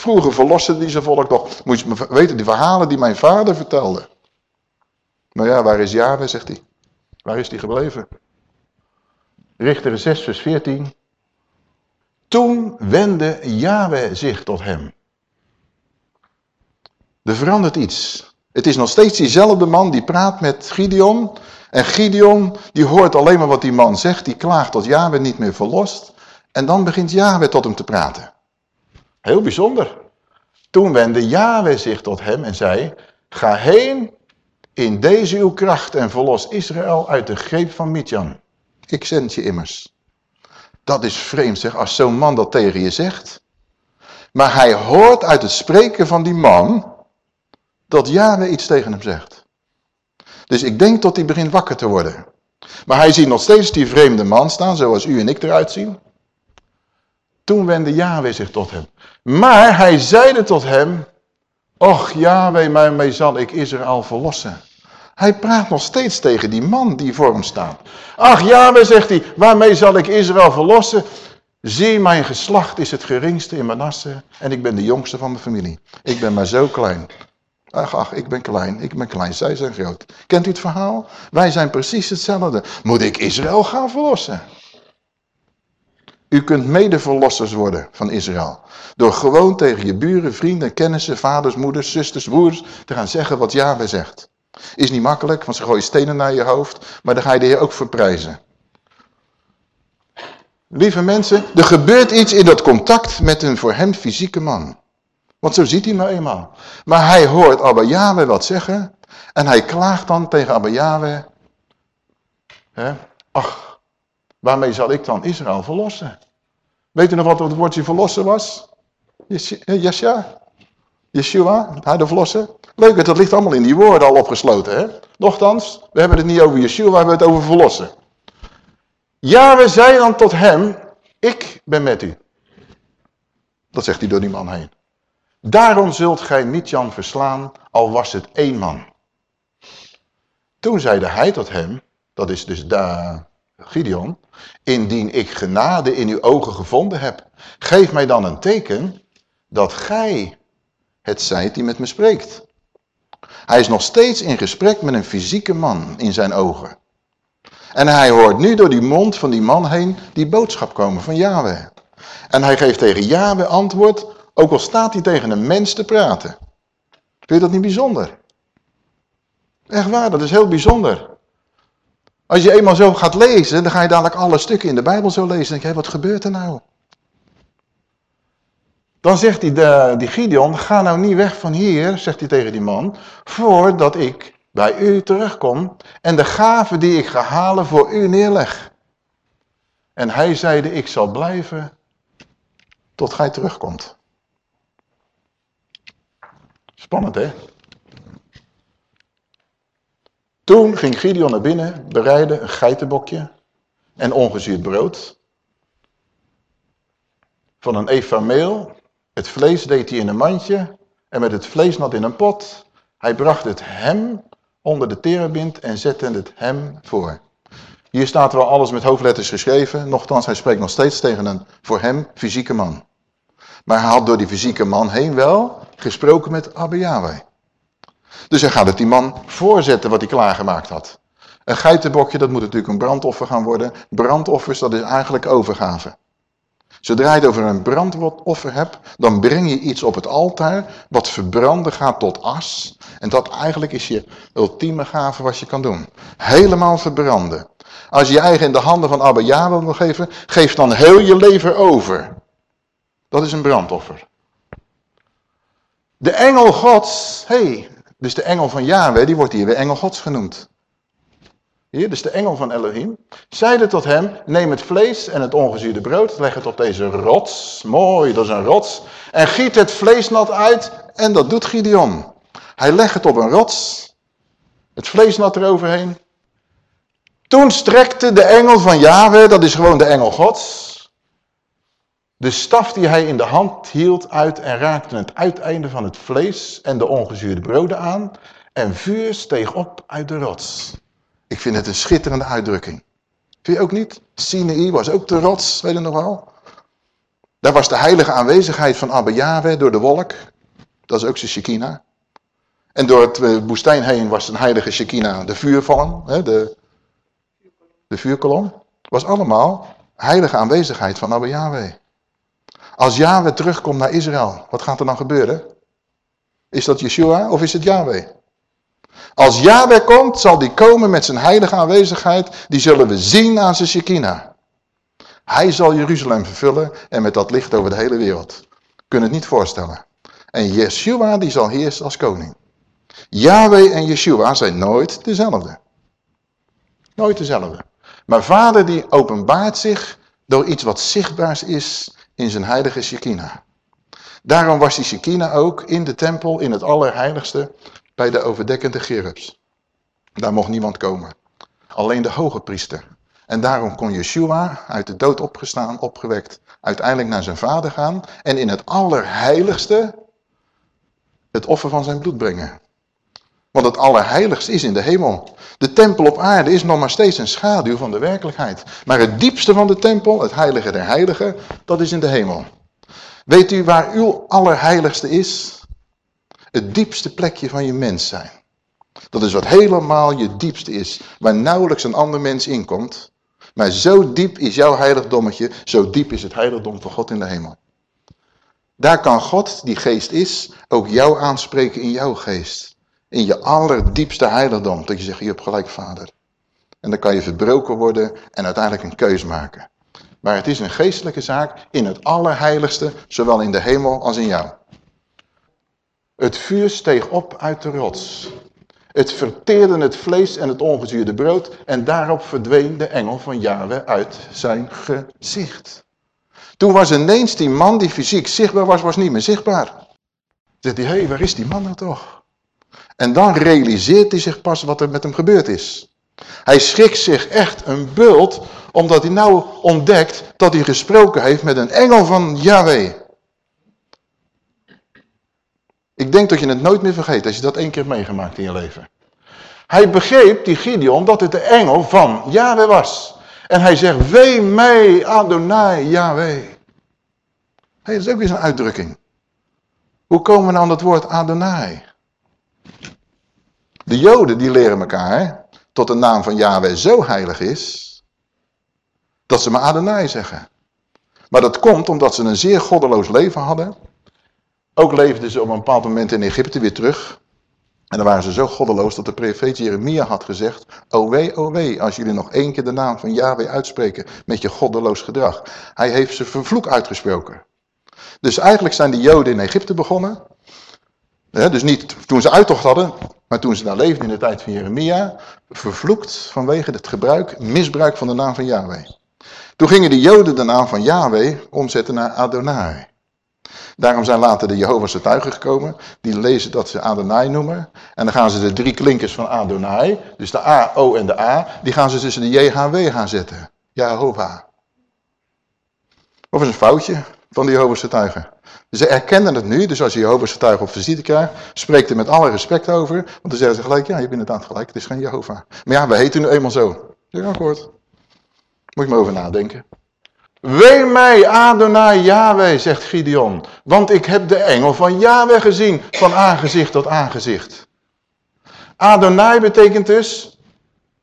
Vroeger verlossen die zijn volk toch. Moet je weten, die verhalen die mijn vader vertelde. Maar ja, waar is Yahweh, zegt hij. Waar is die gebleven? Richter 6 vers 14. Toen wendde Yahweh zich tot hem. Er verandert iets. Het is nog steeds diezelfde man die praat met Gideon. En Gideon, die hoort alleen maar wat die man zegt. Die klaagt tot Yahweh niet meer verlost. En dan begint Yahweh tot hem te praten. Heel bijzonder. Toen wendde Yahweh zich tot hem en zei, ga heen in deze uw kracht en verlos Israël uit de greep van Midjan. Ik zend je immers. Dat is vreemd zeg, als zo'n man dat tegen je zegt. Maar hij hoort uit het spreken van die man dat Yahweh iets tegen hem zegt. Dus ik denk dat hij begint wakker te worden. Maar hij ziet nog steeds die vreemde man staan, zoals u en ik eruit zien. Toen wendde Yahweh zich tot hem. Maar hij zeide tot hem, Och Yahweh, mij zal ik Israël verlossen. Hij praat nog steeds tegen die man die voor hem staat. Ach Yahweh, zegt hij, waarmee zal ik Israël verlossen? Zie, mijn geslacht is het geringste in Manasse en ik ben de jongste van mijn familie. Ik ben maar zo klein. Ach, ach, ik ben klein, ik ben klein, zij zijn groot. Kent u het verhaal? Wij zijn precies hetzelfde. Moet ik Israël gaan verlossen? U kunt medeverlossers worden van Israël. Door gewoon tegen je buren, vrienden, kennissen, vaders, moeders, zusters, broers te gaan zeggen wat Yahweh zegt. Is niet makkelijk, want ze gooien stenen naar je hoofd, maar dan ga je de Heer ook verprijzen. Lieve mensen, er gebeurt iets in dat contact met een voor hem fysieke man. Want zo ziet hij nou eenmaal. Maar hij hoort Abba Yahweh wat zeggen. En hij klaagt dan tegen Abba Yahweh. Hè? Ach, waarmee zal ik dan Israël verlossen? Weet u nog wat het woordje verlossen was? Yeshua? Yeshua, hij de verlossen. Leuk, dat ligt allemaal in die woorden al opgesloten. Hè? Nochtans, we hebben het niet over Yeshua, we hebben het over verlossen. Ja, we zei dan tot hem, ik ben met u. Dat zegt hij door die man heen. Daarom zult gij Midjan verslaan, al was het één man. Toen zeide hij tot hem, dat is dus da Gideon, indien ik genade in uw ogen gevonden heb, geef mij dan een teken dat gij het zijt die met me spreekt. Hij is nog steeds in gesprek met een fysieke man in zijn ogen. En hij hoort nu door die mond van die man heen die boodschap komen van Yahweh. En hij geeft tegen Yahweh antwoord, ook al staat hij tegen een mens te praten. Vind je dat niet bijzonder? Echt waar, dat is heel bijzonder. Als je eenmaal zo gaat lezen, dan ga je dadelijk alle stukken in de Bijbel zo lezen. En denk je, wat gebeurt er nou? Dan zegt hij, de, die Gideon, ga nou niet weg van hier, zegt hij tegen die man, voordat ik bij u terugkom en de gave die ik ga halen voor u neerleg. En hij zeide, ik zal blijven tot gij terugkomt. Spannend, hè? Toen ging Gideon naar binnen, bereidde een geitenbokje en ongezuurd brood. Van een eva. Het vlees deed hij in een mandje en met het vlees nat in een pot. Hij bracht het hem onder de terebind en zette het hem voor. Hier staat wel alles met hoofdletters geschreven, nochtans hij spreekt nog steeds tegen een voor hem fysieke man. Maar hij had door die fysieke man heen wel gesproken met Abba Yahweh. Dus hij gaat het die man voorzetten wat hij klaargemaakt had. Een geitenbokje, dat moet natuurlijk een brandoffer gaan worden. Brandoffers, dat is eigenlijk overgave. Zodra je het over een brandoffer hebt, dan breng je iets op het altaar wat verbranden gaat tot as. En dat eigenlijk is je ultieme gave wat je kan doen. Helemaal verbranden. Als je je eigen in de handen van Abba Yahweh wil geven, geef dan heel je leven over. Dat is een brandoffer. De engel gods, hey, dus de engel van Yahweh, die wordt hier weer engel gods genoemd. Hier, dus de engel van Elohim, zeide tot hem, neem het vlees en het ongezuurde brood, leg het op deze rots, mooi, dat is een rots, en giet het vleesnat uit, en dat doet Gideon. Hij legt het op een rots, het vleesnat eroverheen. Toen strekte de engel van Yahweh, dat is gewoon de engel gods, de staf die hij in de hand hield uit en raakte het uiteinde van het vlees en de ongezuurde broden aan, en vuur steeg op uit de rots. Ik vind het een schitterende uitdrukking. Vind je ook niet? Sinai was ook de rots, weet je nog wel? Daar was de heilige aanwezigheid van Abba Yahweh door de wolk. Dat is ook zijn Shekinah. En door het eh, woestijn heen was een heilige Shekinah de vuurvallen, de, de vuurkolom. was allemaal heilige aanwezigheid van Abba Yahweh. Als Yahweh terugkomt naar Israël, wat gaat er dan gebeuren? Is dat Yeshua of is het Yahweh? Als Yahweh komt, zal die komen met zijn heilige aanwezigheid. Die zullen we zien aan zijn Shekinah. Hij zal Jeruzalem vervullen en met dat licht over de hele wereld. Kunnen het niet voorstellen. En Yeshua die zal heersen als koning. Yahweh en Yeshua zijn nooit dezelfde. Nooit dezelfde. Maar vader die openbaart zich door iets wat zichtbaars is in zijn heilige Shekinah. Daarom was die Shekinah ook in de tempel, in het allerheiligste, bij de overdekkende gerubs. Daar mocht niemand komen. Alleen de hoge priester. En daarom kon Yeshua, uit de dood opgestaan, opgewekt, uiteindelijk naar zijn vader gaan en in het allerheiligste het offer van zijn bloed brengen. Want het allerheiligste is in de hemel. De tempel op aarde is nog maar steeds een schaduw van de werkelijkheid. Maar het diepste van de tempel, het heilige der heiligen, dat is in de hemel. Weet u waar uw allerheiligste is? Het diepste plekje van je mens zijn. Dat is wat helemaal je diepste is. Waar nauwelijks een ander mens inkomt. Maar zo diep is jouw heiligdommetje. Zo diep is het heiligdom van God in de hemel. Daar kan God, die geest is, ook jou aanspreken in jouw geest. In je allerdiepste heiligdom. Dat je zegt, je hebt gelijk vader. En dan kan je verbroken worden en uiteindelijk een keus maken. Maar het is een geestelijke zaak in het allerheiligste, zowel in de hemel als in jou. Het vuur steeg op uit de rots. Het verteerde het vlees en het ongezuurde brood en daarop verdween de engel van Yahweh uit zijn gezicht. Toen was ineens die man die fysiek zichtbaar was, was niet meer zichtbaar. Zegt hij, hé, hey, waar is die man nou toch? En dan realiseert hij zich pas wat er met hem gebeurd is. Hij schrikt zich echt een bult, omdat hij nou ontdekt dat hij gesproken heeft met een engel van Yahweh. Ik denk dat je het nooit meer vergeet als je dat één keer meegemaakt in je leven. Hij begreep, die Gideon, dat het de engel van Yahweh was. En hij zegt, wee mij Adonai Yahweh. Dat is ook weer zo'n uitdrukking. Hoe komen we nou aan het woord Adonai? De Joden die leren elkaar tot de naam van Yahweh zo heilig is, dat ze maar Adonai zeggen. Maar dat komt omdat ze een zeer goddeloos leven hadden. Ook leefden ze op een bepaald moment in Egypte weer terug. En dan waren ze zo goddeloos dat de profeet Jeremia had gezegd, o wee, o wee, als jullie nog één keer de naam van Yahweh uitspreken met je goddeloos gedrag. Hij heeft ze vervloek uitgesproken. Dus eigenlijk zijn de Joden in Egypte begonnen. dus niet toen ze uittocht hadden, maar toen ze daar leefden in de tijd van Jeremia. Vervloekt vanwege het gebruik, misbruik van de naam van Yahweh. Toen gingen de Joden de naam van Yahweh omzetten naar Adonai. Daarom zijn later de Jehovah's getuigen gekomen. Die lezen dat ze Adonai noemen. En dan gaan ze de drie klinkers van Adonai, dus de A, O en de A, die gaan ze tussen de JHW gaan zetten. Jehovah. Of is een foutje van de Jehovah's getuigen. Ze erkennen het nu, dus als je Jehovah's getuige op visite krijgt, spreekt er met alle respect over. Want dan zeggen ze gelijk, ja, je bent inderdaad gelijk, het is geen Jehovah. Maar ja, we heten nu eenmaal zo. Ja, akkoord. Moet je maar over nadenken. Wee mij, Adonai Yahweh, zegt Gideon, want ik heb de engel van Yahweh gezien, van aangezicht tot aangezicht. Adonai betekent dus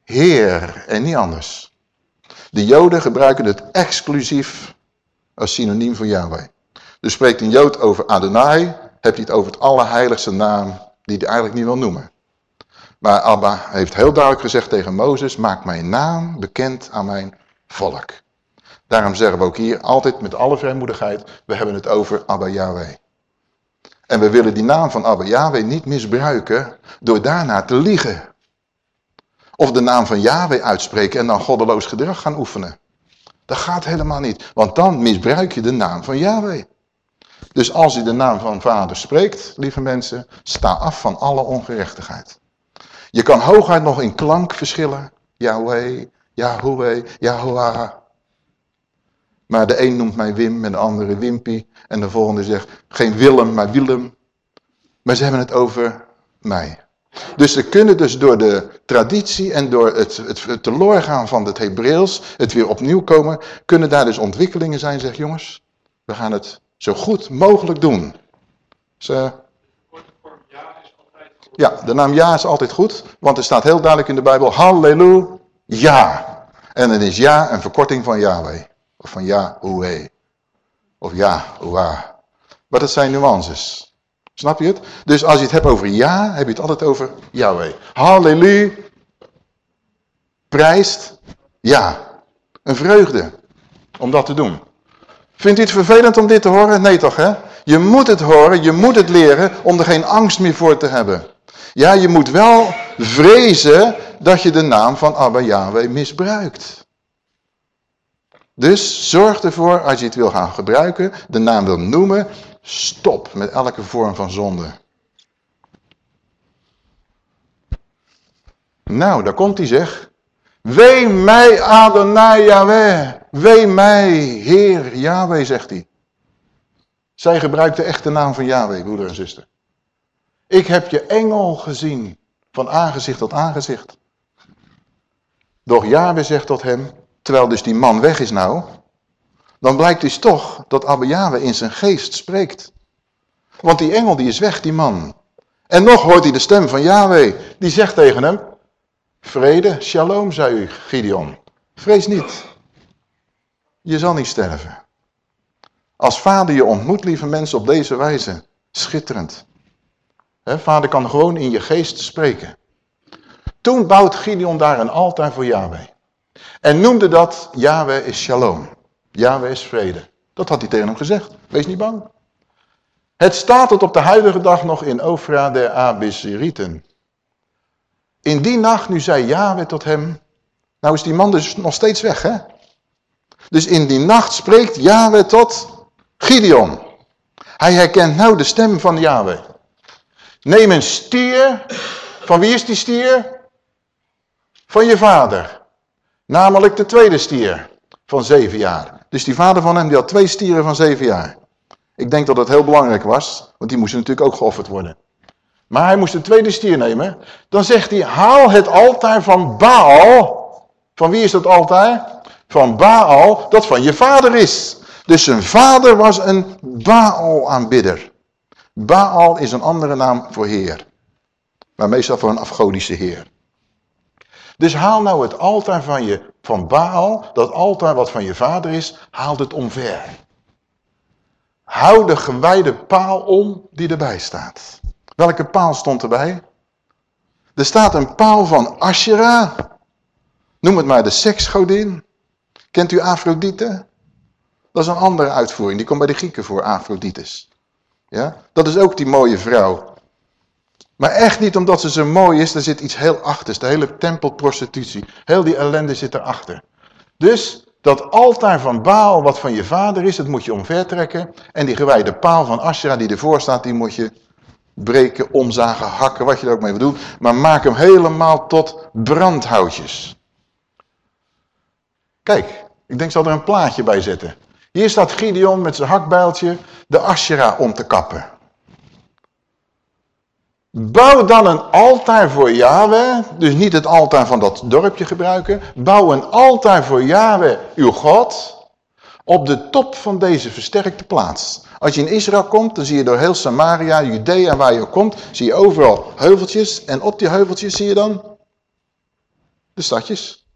Heer en niet anders. De Joden gebruiken het exclusief als synoniem voor Yahweh. Dus spreekt een Jood over Adonai, hebt hij het over het allerheiligste naam die hij eigenlijk niet wil noemen. Maar Abba heeft heel duidelijk gezegd tegen Mozes, maak mijn naam bekend aan mijn volk. Daarom zeggen we ook hier altijd met alle vrijmoedigheid, we hebben het over Abba Yahweh. En we willen die naam van Abba Yahweh niet misbruiken door daarna te liegen. Of de naam van Yahweh uitspreken en dan goddeloos gedrag gaan oefenen. Dat gaat helemaal niet, want dan misbruik je de naam van Yahweh. Dus als je de naam van vader spreekt, lieve mensen, sta af van alle ongerechtigheid. Je kan hooguit nog in klank verschillen. Yahweh, Yahweh, Yahuwah. Maar de een noemt mij Wim en de andere Wimpy. En de volgende zegt geen Willem, maar Willem. Maar ze hebben het over mij. Dus ze kunnen dus door de traditie en door het, het, het teloorgaan van het Hebreeuws, het weer opnieuw komen, kunnen daar dus ontwikkelingen zijn, zeg jongens. We gaan het zo goed mogelijk doen. Ze... Ja, de naam Ja is altijd goed, want er staat heel duidelijk in de Bijbel, halleluja. En dan is Ja een verkorting van Yahweh. Of van Yahweh. Of Yahuwah. Maar dat zijn nuances. Snap je het? Dus als je het hebt over ja, heb je het altijd over Yahweh. Halleluja. Prijst. Ja. Een vreugde om dat te doen. Vindt u het vervelend om dit te horen? Nee toch hè? Je moet het horen, je moet het leren om er geen angst meer voor te hebben. Ja, je moet wel vrezen dat je de naam van Abba Yahweh misbruikt. Dus zorg ervoor, als je het wil gaan gebruiken, de naam wil noemen, stop met elke vorm van zonde. Nou, daar komt hij zeg. Wee mij Adonai Yahweh. Wee mij, Heer Yahweh, zegt hij. Zij gebruikt de echte naam van Yahweh, broeder en zuster. Ik heb je engel gezien, van aangezicht tot aangezicht. Doch Yahweh zegt tot hem, terwijl dus die man weg is nou, dan blijkt dus toch dat Abba Yahweh in zijn geest spreekt. Want die engel die is weg, die man. En nog hoort hij de stem van Yahweh, die zegt tegen hem, vrede, shalom, zei u, Gideon. Vrees niet, je zal niet sterven. Als vader je ontmoet, lieve mensen, op deze wijze, schitterend. vader kan gewoon in je geest spreken. Toen bouwt Gideon daar een altaar voor Yahweh. En noemde dat Yahweh is shalom. Yahweh is vrede. Dat had hij tegen hem gezegd. Wees niet bang. Het staat tot op de huidige dag nog in Ofra der Abisirieten. In die nacht, nu zei Yahweh tot hem, nou is die man dus nog steeds weg, hè? Dus in die nacht spreekt Yahweh tot Gideon. Hij herkent nou de stem van Yahweh. Neem een stier. Van wie is die stier? Van je vader. Namelijk de tweede stier van zeven jaar. Dus die vader van hem die had twee stieren van zeven jaar. Ik denk dat dat heel belangrijk was, want die moesten natuurlijk ook geofferd worden. Maar hij moest de tweede stier nemen. Dan zegt hij, haal het altaar van Baal. Van wie is dat altaar? Van Baal, dat van je vader is. Dus zijn vader was een Baal-aanbidder. Baal is een andere naam voor heer. Maar meestal voor een afgodische heer. Dus haal nou het altaar van, je, van Baal, dat altaar wat van je vader is, haal het omver. Hou de gewijde paal om die erbij staat. Welke paal stond erbij? Er staat een paal van Asherah. Noem het maar de seksgodin. Kent u Afrodite? Dat is een andere uitvoering. Die komt bij de Grieken voor, Afrodites. Ja? Dat is ook die mooie vrouw. Maar echt niet omdat ze zo mooi is, er zit iets heel achter. De hele tempelprostitutie. Heel die ellende zit erachter. Dus dat altaar van Baal, wat van je vader is, dat moet je omvertrekken. En die gewijde paal van Asherah die ervoor staat, die moet je breken, omzagen, hakken, wat je er ook mee wil doen. Maar maak hem helemaal tot brandhoutjes. Kijk, ik denk zal er een plaatje bij zetten. Hier staat Gideon met zijn hakbijltje de Asherah om te kappen. Bouw dan een altaar voor Yahweh, dus niet het altaar van dat dorpje gebruiken. Bouw een altaar voor Yahweh, uw God, op de top van deze versterkte plaats. Als je in Israël komt, dan zie je door heel Samaria, Judea, waar je komt, zie je overal heuveltjes. En op die heuveltjes zie je dan de stadjes.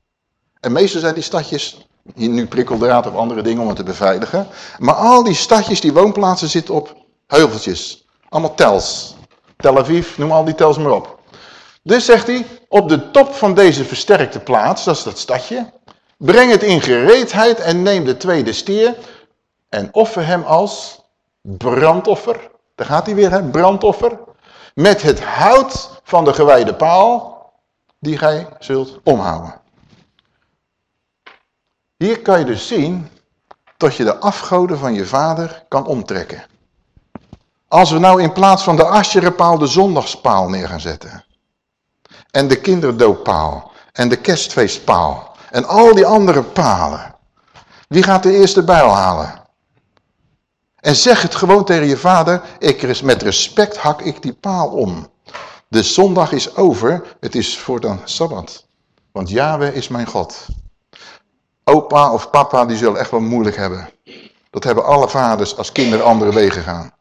En meestal zijn die stadjes, nu prikkeldraad of andere dingen om het te beveiligen. Maar al die stadjes, die woonplaatsen zitten op heuveltjes. Allemaal tels. Tel Aviv, noem al die tels maar op. Dus zegt hij, op de top van deze versterkte plaats, dat is dat stadje, breng het in gereedheid en neem de tweede stier en offer hem als brandoffer. Daar gaat hij weer, hè, brandoffer. Met het hout van de gewijde paal die gij zult omhouden. Hier kan je dus zien dat je de afgoden van je vader kan omtrekken. Als we nou in plaats van de Asjerepaal de zondagspaal neer gaan zetten. En de kinderdooppaal. En de kerstfeestpaal. En al die andere palen. Wie gaat de eerste bijl halen? En zeg het gewoon tegen je vader. Ik, met respect hak ik die paal om. De zondag is over. Het is voor dan Sabbat. Want Yahweh is mijn God. Opa of papa die zullen echt wel moeilijk hebben. Dat hebben alle vaders als kinderen andere wegen gaan.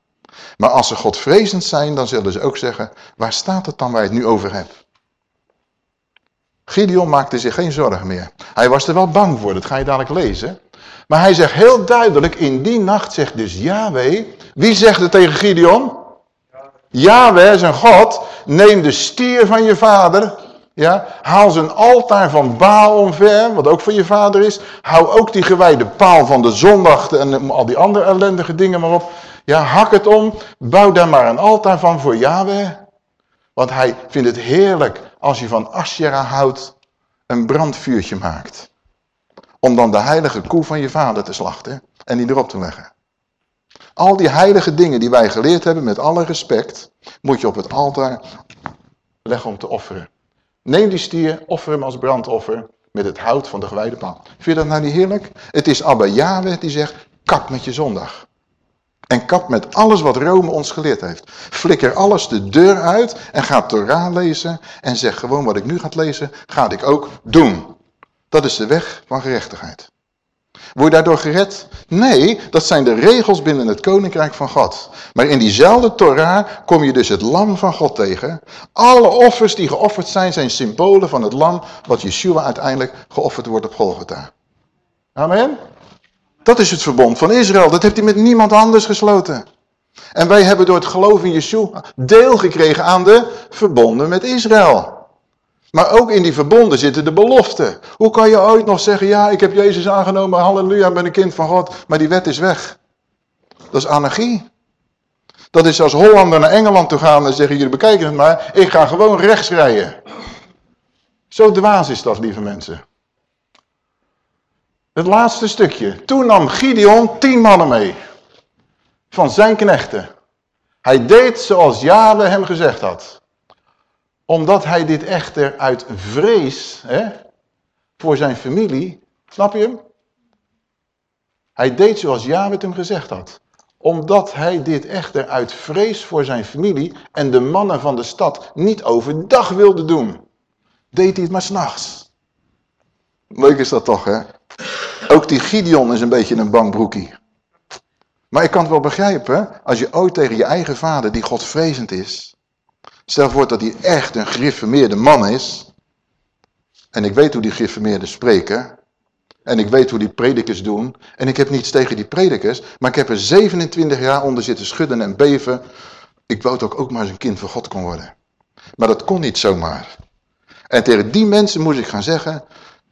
Maar als ze godvrezend zijn, dan zullen ze ook zeggen, waar staat het dan waar je het nu over hebt? Gideon maakte zich geen zorgen meer. Hij was er wel bang voor, dat ga je dadelijk lezen. Maar hij zegt heel duidelijk, in die nacht zegt dus Yahweh, wie zegt het tegen Gideon? Yahweh, zijn God, neem de stier van je vader. Ja, haal zijn altaar van Baal omver, wat ook van je vader is. Hou ook die gewijde paal van de zondag en al die andere ellendige dingen maar op. Ja, hak het om, bouw daar maar een altaar van voor Yahweh. Want hij vindt het heerlijk als je van Asherah houdt een brandvuurtje maakt. Om dan de heilige koe van je vader te slachten en die erop te leggen. Al die heilige dingen die wij geleerd hebben, met alle respect, moet je op het altaar leggen om te offeren. Neem die stier, offer hem als brandoffer met het hout van de gewijde paal. Vind je dat nou niet heerlijk? Het is Abba Yahweh die zegt, kap met je zondag. En kap met alles wat Rome ons geleerd heeft. Flikker alles de deur uit en ga Torah lezen en zeg gewoon wat ik nu ga lezen, ga ik ook doen. Dat is de weg van gerechtigheid. Word je daardoor gered? Nee, dat zijn de regels binnen het koninkrijk van God. Maar in diezelfde Torah kom je dus het lam van God tegen. Alle offers die geofferd zijn, zijn symbolen van het lam wat Yeshua uiteindelijk geofferd wordt op Golgotha. Amen? Dat is het verbond van Israël. Dat heeft hij met niemand anders gesloten. En wij hebben door het geloof in Yeshua deel gekregen aan de verbonden met Israël. Maar ook in die verbonden zitten de beloften. Hoe kan je ooit nog zeggen, ja, ik heb Jezus aangenomen, halleluja, ik ben een kind van God, maar die wet is weg. Dat is anarchie. Dat is als Hollander naar Engeland toe gaan en zeggen, jullie bekijken het maar, ik ga gewoon rechts rijden. Zo dwaas is dat, lieve mensen. Het laatste stukje. Toen nam Gideon tien mannen mee. Van zijn knechten. Hij deed zoals Jade hem gezegd had omdat hij dit echter uit vrees hè, voor zijn familie, snap je hem? Hij deed zoals Jawet hem gezegd had. Omdat hij dit echter uit vrees voor zijn familie en de mannen van de stad niet overdag wilde doen. Deed hij het maar s'nachts. Leuk is dat toch, hè? Ook die Gideon is een beetje een bangbroekie. Maar ik kan het wel begrijpen, als je ooit tegen je eigen vader, die godvrezend is, Stel voor dat hij echt een gereformeerde man is. En ik weet hoe die gereformeerden spreken. En ik weet hoe die predikers doen. En ik heb niets tegen die predikers. Maar ik heb er 27 jaar onder zitten schudden en beven. Ik wou ook, ook maar eens een kind van God kon worden. Maar dat kon niet zomaar. En tegen die mensen moest ik gaan zeggen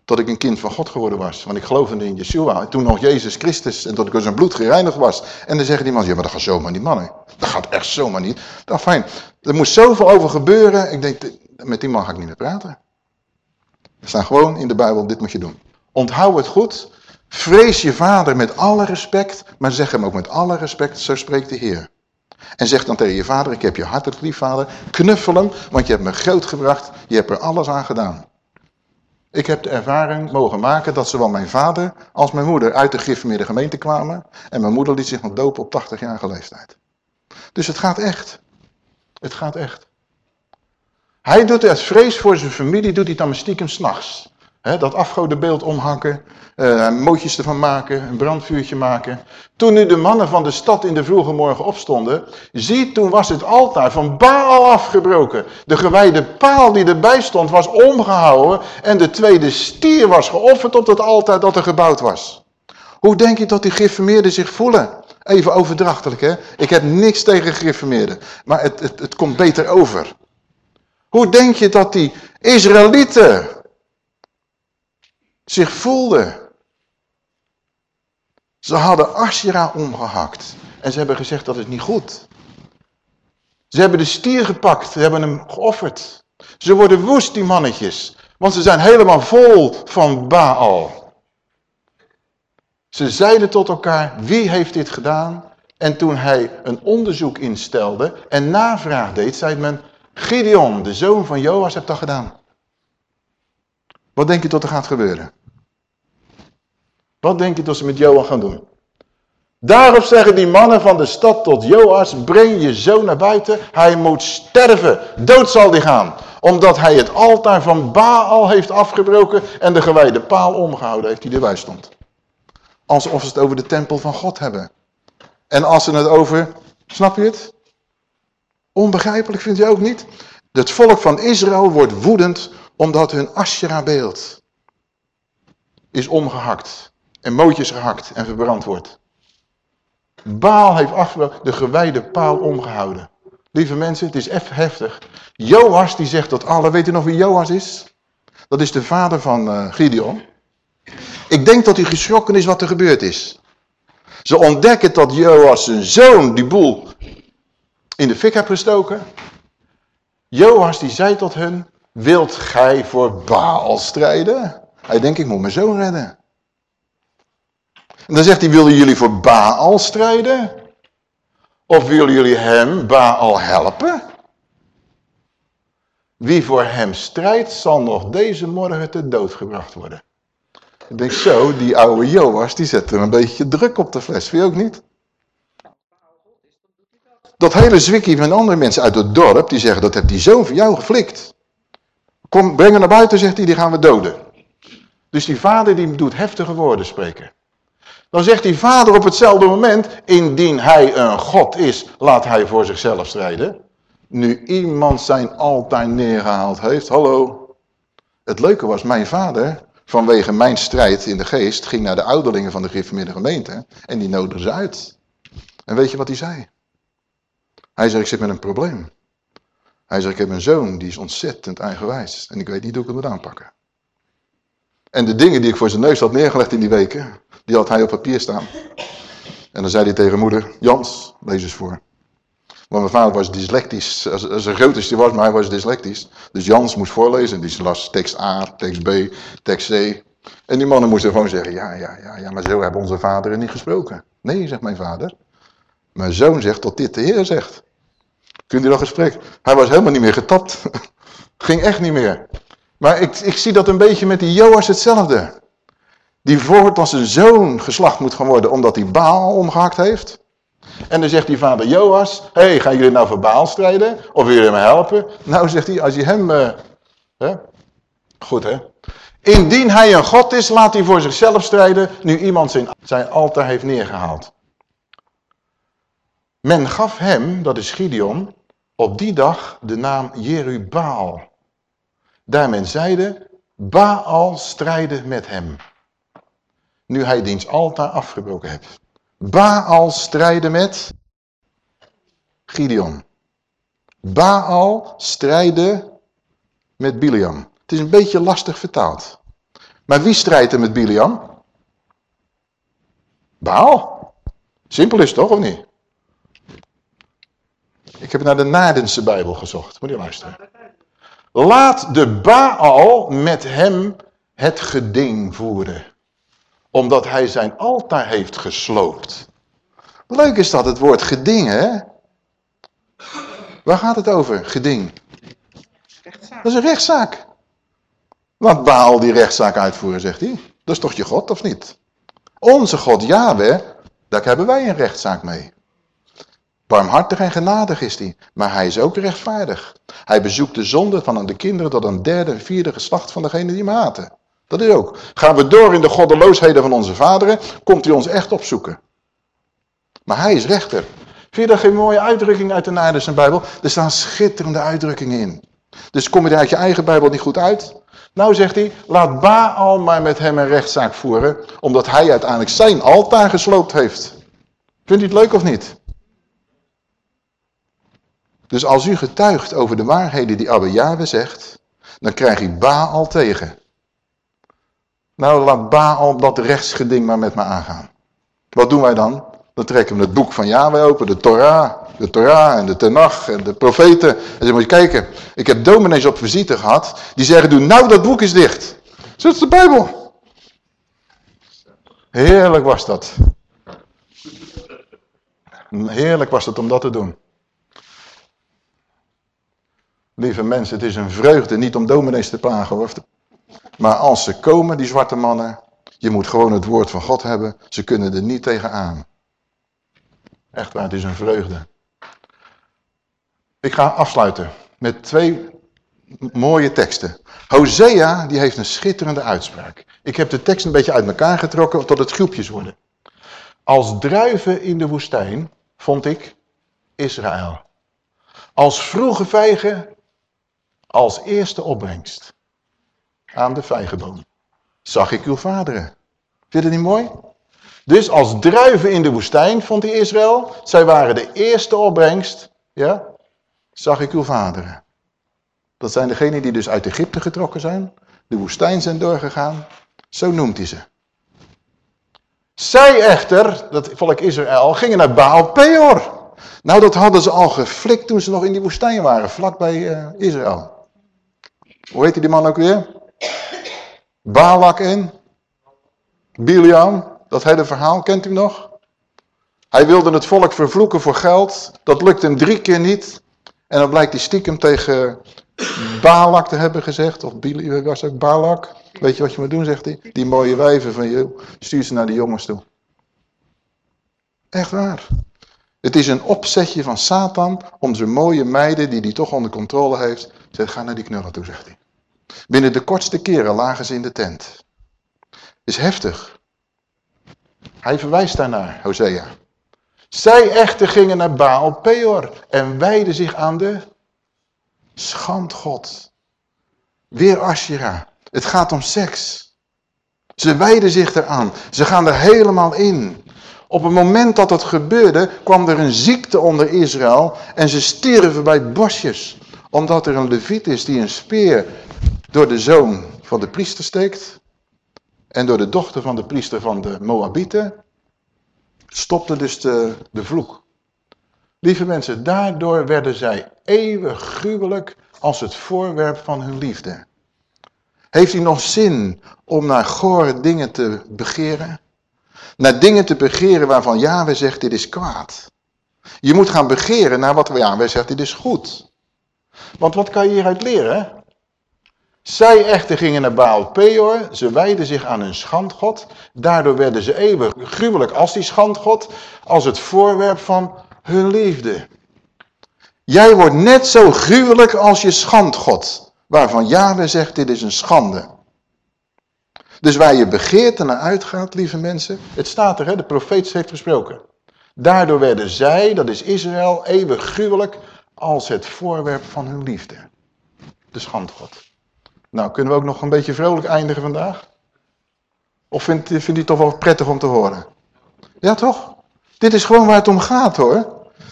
dat ik een kind van God geworden was. Want ik geloofde in Yeshua. En toen nog Jezus Christus. En dat ik door zijn bloed gereinigd was. En dan zeggen die mannen, ja maar dat gaat zomaar niet mannen. Dat gaat echt zomaar niet. Nou fijn, er moest zoveel over gebeuren. Ik denk, met die man ga ik niet meer praten. Er staat gewoon in de Bijbel, dit moet je doen. Onthoud het goed. Vrees je vader met alle respect. Maar zeg hem ook met alle respect, zo spreekt de Heer. En zeg dan tegen je vader, ik heb je hartelijk lief vader. Knuffel hem, want je hebt me groot gebracht. Je hebt er alles aan gedaan. Ik heb de ervaring mogen maken dat zowel mijn vader als mijn moeder uit de gereformeerde gemeente kwamen. En mijn moeder liet zich nog dopen op 80-jarige leeftijd. Dus het gaat echt. Het gaat echt. Hij doet het vrees voor zijn familie, doet hij dan stiekem s'nachts. Dat afgodenbeeld omhakken, uh, mootjes ervan maken, een brandvuurtje maken. Toen nu de mannen van de stad in de vroege morgen opstonden, zie, toen was het altaar van Baal afgebroken. De gewijde paal die erbij stond was omgehouden en de tweede stier was geofferd op dat altaar dat er gebouwd was. Hoe denk je dat die geïnformeerden zich voelen? Even overdrachtelijk, hè? Ik heb niks tegen gereformeerden, maar het, het, het komt beter over. Hoe denk je dat die Israëlieten zich voelden? Ze hadden Asherah omgehakt en ze hebben gezegd dat is niet goed. Ze hebben de stier gepakt, ze hebben hem geofferd. Ze worden woest, die mannetjes, want ze zijn helemaal vol van Baal. Ze zeiden tot elkaar, wie heeft dit gedaan? En toen hij een onderzoek instelde en navraag deed, zei men, Gideon, de zoon van Joas, heeft dat gedaan. Wat denk je dat er gaat gebeuren? Wat denk je dat ze met Joas gaan doen? Daarop zeggen die mannen van de stad tot Joas, breng je zoon naar buiten, hij moet sterven, dood zal hij gaan. Omdat hij het altaar van Baal heeft afgebroken en de gewijde paal omgehouden heeft die erbij stond. Alsof ze het over de tempel van God hebben. En als ze het over, snap je het? Onbegrijpelijk vind je ook niet? Het volk van Israël wordt woedend omdat hun Asherah-beeld is omgehakt. En mootjes gehakt en verbrand wordt. Baal heeft afgebroken, de gewijde paal omgehouden. Lieve mensen, het is even heftig. Joas die zegt tot alle, weet u nog wie Joas is? Dat is de vader van uh, Gideon. Ik denk dat hij geschrokken is wat er gebeurd is. Ze ontdekken dat Joas zijn zoon die boel in de fik heeft gestoken. Joas die zei tot hun, wilt gij voor Baal strijden? Hij denkt, ik moet mijn zoon redden. En dan zegt hij, willen jullie voor Baal strijden? Of willen jullie hem, Baal, helpen? Wie voor hem strijdt, zal nog deze morgen te dood gebracht worden. Ik denk zo, die oude Joas, die zet er een beetje druk op de fles. Vind je ook niet? Dat hele zwikkie van andere mensen uit het dorp, die zeggen, dat heeft die zoon van jou geflikt. Kom, breng hem naar buiten, zegt hij, die gaan we doden. Dus die vader die doet heftige woorden spreken. Dan zegt die vader op hetzelfde moment, indien hij een God is, laat hij voor zichzelf strijden. Nu iemand zijn altaar neergehaald heeft, hallo. Het leuke was, mijn vader, vanwege mijn strijd in de geest, ging naar de ouderlingen van de gereformeerde gemeente en die nodigde ze uit. En weet je wat hij zei? Hij zei, ik zit met een probleem. Hij zei, ik heb een zoon, die is ontzettend eigenwijs en ik weet niet hoe ik hem moet aanpakken. En de dingen die ik voor zijn neus had neergelegd in die weken, die had hij op papier staan. En dan zei hij tegen moeder, Jans, lees eens voor. Want mijn vader was dyslectisch, als, als een groot die was, maar hij was dyslectisch. Dus Jans moest voorlezen, die las tekst A, tekst B, tekst C. En die mannen moesten gewoon zeggen, ja, ja, ja, ja, maar zo hebben onze vaderen niet gesproken. Nee, zegt mijn vader. Mijn zoon zegt tot dit de Heer zegt. Kunt u nog gesprek? Hij was helemaal niet meer getapt. [LAUGHS] Ging echt niet meer. Maar ik, ik zie dat een beetje met die Joas hetzelfde. Die voort als een zoon geslacht moet gaan worden omdat hij Baal omgehakt heeft. En dan zegt die vader Joas, hé, hey, gaan jullie nou voor Baal strijden? Of willen jullie me helpen? Nou, zegt hij, als je hem... Uh, hè? Goed, hè? Indien hij een God is, laat hij voor zichzelf strijden, nu iemand zijn, zijn altaar heeft neergehaald. Men gaf hem, dat is Gideon, op die dag de naam Jerubaal. Daar men zeide, Baal strijden met hem. Nu hij diens altaar afgebroken heeft. Baal strijden met Gideon. Baal strijden met Biliam. Het is een beetje lastig vertaald. Maar wie strijdt er met Biliam? Baal. Simpel is het toch, of niet? Ik heb naar de Naardense Bijbel gezocht. Moet je luisteren. Laat de Baal met hem het geding voeren. Omdat hij zijn altaar heeft gesloopt. Leuk is dat het woord geding, hè? Waar gaat het over, geding? Dat is een rechtszaak. Laat Baal die rechtszaak uitvoeren, zegt hij. Dat is toch je God, of niet? Onze God, Yahweh, daar hebben wij een rechtszaak mee. Barmhartig en genadig is hij, maar hij is ook rechtvaardig. Hij bezoekt de zonde van de kinderen tot een derde en vierde geslacht van degene die hem haten. Dat is ook. Gaan we door in de goddeloosheden van onze vaderen, komt hij ons echt opzoeken. Maar hij is rechter. Vind je dat geen mooie uitdrukking uit de Naardense Bijbel? Er staan schitterende uitdrukkingen in. Dus kom je er uit je eigen Bijbel niet goed uit? Nou zegt hij, laat Baal maar met hem een rechtszaak voeren, omdat hij uiteindelijk zijn altaar gesloopt heeft. Vindt u het leuk of niet? Dus als u getuigt over de waarheden die Abba Yahweh zegt, dan krijg je Baal tegen. Nou, laat Baal dat rechtsgeding maar met me aangaan. Wat doen wij dan? Dan trekken we het boek van Yahweh open, de Torah, de Torah en de Tenach en de profeten. En dan moet je kijken, ik heb dominees op visite gehad, die zeggen, doe nou dat boek is dicht. Zo is de Bijbel. Heerlijk was dat. Heerlijk was het om dat te doen. Lieve mensen, het is een vreugde niet om dominees te plagen. Hoor. Maar als ze komen, die zwarte mannen, je moet gewoon het woord van God hebben. Ze kunnen er niet tegenaan. Echt waar, het is een vreugde. Ik ga afsluiten met twee mooie teksten. Hosea, die heeft een schitterende uitspraak. Ik heb de tekst een beetje uit elkaar getrokken tot het groepjes worden. Als druiven in de woestijn vond ik Israël. Als vroege vijgen als eerste opbrengst aan de vijgenboom. Zag ik uw vaderen. Vind je dat niet mooi? Dus als druiven in de woestijn vond hij Israël. Zij waren de eerste opbrengst ja, zag ik uw vaderen. Dat zijn degenen die dus uit Egypte getrokken zijn, de woestijn zijn doorgegaan. Zo noemt hij ze. Zij echter, dat volk Israël, gingen naar Baal Peor. Nou, dat hadden ze al geflikt toen ze nog in die woestijn waren, vlakbij uh, Israël. Hoe heet die man ook weer? Balak en Biliam. Dat hele verhaal, kent u nog? Hij wilde het volk vervloeken voor geld. Dat lukte hem drie keer niet. En dan blijkt hij stiekem tegen Balak te hebben gezegd. Of was ook Balak. Weet je wat je moet doen, zegt hij? Die mooie wijven van je, stuur ze naar de jongens toe. Echt waar. Het is een opzetje van Satan om zijn mooie meiden, die hij toch onder controle heeft, zegt, ga naar die knullen toe, zegt hij. Binnen de kortste keren lagen ze in de tent. Is heftig. Hij verwijst daarnaar, Hosea. Zij echter gingen naar Baal Peor en wijden zich aan de schandgod. Weer Asherah. Het gaat om seks. Ze wijden zich eraan. Ze gaan er helemaal in. Op het moment dat dat gebeurde, kwam er een ziekte onder Israël en ze stierven bij bosjes. Omdat er een leviet is die een speer door de zoon van de priester steekt en door de dochter van de priester van de Moabieten, stopte dus de, de vloek. Lieve mensen, daardoor werden zij eeuwig gruwelijk als het voorwerp van hun liefde. Heeft u nog zin om naar gore dingen te begeren? Naar dingen te begeren waarvan Yahweh zegt dit is kwaad. Je moet gaan begeren naar wat Yahweh zegt dit is goed. Want wat kan je hieruit leren? Zij echter gingen naar Baal Peor, ze wijden zich aan hun schandgod. Daardoor werden ze eeuwig gruwelijk als die schandgod, als het voorwerp van hun liefde. Jij wordt net zo gruwelijk als je schandgod, waarvan Yahweh zegt dit is een schande. Dus waar je begeerte naar uitgaat, lieve mensen, het staat er, hè, de profeet heeft gesproken. Daardoor werden zij, dat is Israël, eeuwig gruwelijk als het voorwerp van hun liefde. De schandgod. Nou, kunnen we ook nog een beetje vrolijk eindigen vandaag? Of vindt, vindt u het toch wel prettig om te horen? Ja, toch? Dit is gewoon waar het om gaat, hoor.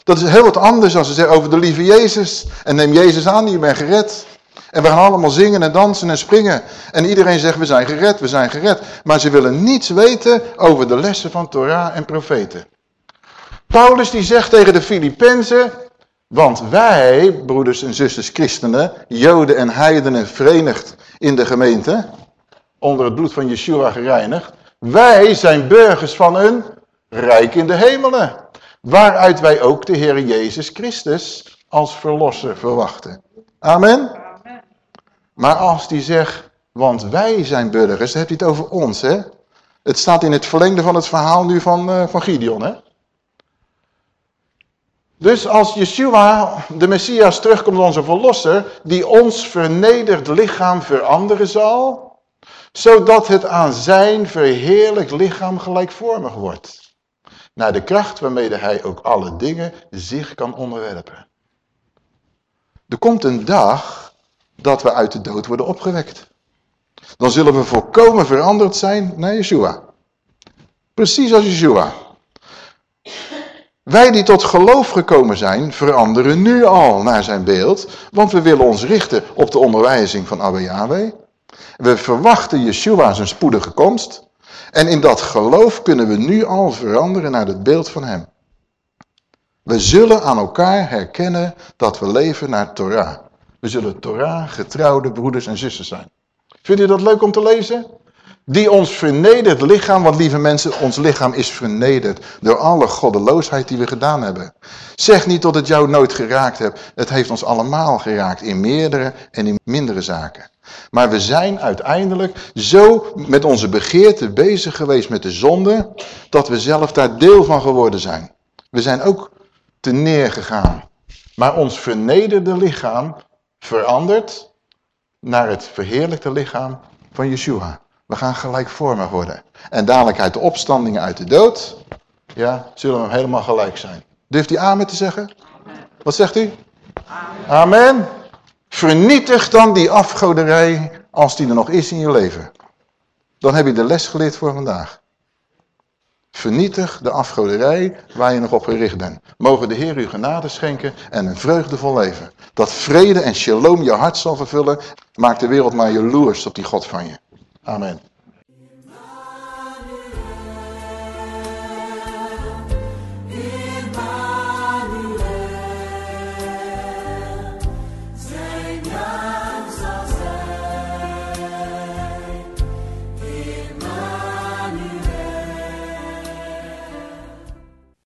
Dat is heel wat anders dan ze zeggen over de lieve Jezus. En neem Jezus aan, je bent gered. En we gaan allemaal zingen en dansen en springen. En iedereen zegt, we zijn gered, we zijn gered. Maar ze willen niets weten over de lessen van Torah en profeten. Paulus die zegt tegen de Filippenzen, want wij, broeders en zusters christenen, joden en heidenen verenigd in de gemeente, onder het bloed van Yeshua gereinigd, wij zijn burgers van een rijk in de hemelen, waaruit wij ook de Heer Jezus Christus als verlosser verwachten. Amen. Maar als die zegt, want wij zijn burgers, dan heb je het over ons, hè? Het staat in het verlengde van het verhaal nu van, uh, van Gideon, hè? Dus als Yeshua, de Messias, terugkomt onze verlosser, die ons vernederd lichaam veranderen zal, zodat het aan zijn verheerlijk lichaam gelijkvormig wordt. Naar de kracht waarmee hij ook alle dingen zich kan onderwerpen. Er komt een dag dat we uit de dood worden opgewekt. Dan zullen we volkomen veranderd zijn naar Yeshua. Precies als Yeshua. Wij die tot geloof gekomen zijn, veranderen nu al naar zijn beeld, want we willen ons richten op de onderwijzing van Abba Yahweh. We verwachten Yeshua zijn spoedige komst. En in dat geloof kunnen we nu al veranderen naar het beeld van hem. We zullen aan elkaar herkennen dat we leven naar Torah. We zullen Torah getrouwde broeders en zusters zijn. Vindt u dat leuk om te lezen? Die ons vernederd lichaam, want lieve mensen, ons lichaam is vernederd door alle goddeloosheid die we gedaan hebben. Zeg niet dat het jou nooit geraakt hebt. Het heeft ons allemaal geraakt in meerdere en in mindere zaken. Maar we zijn uiteindelijk zo met onze begeerte bezig geweest met de zonde, dat we zelf daar deel van geworden zijn. We zijn ook te neergegaan. Maar ons vernederde lichaam verandert naar het verheerlijkte lichaam van Yeshua. We gaan gelijkvormig worden. En dadelijk uit de opstandingen uit de dood, ja, zullen we helemaal gelijk zijn. Durft u amen te zeggen? Wat zegt u? Amen. Vernietig dan die afgoderij als die er nog is in je leven. Dan heb je de les geleerd voor vandaag. Vernietig de afgoderij waar je nog op gericht bent. Mogen de Heer u genade schenken en een vreugdevol leven. Dat vrede en shalom je hart zal vervullen. Maak de wereld maar jaloers op die God van je. Amen.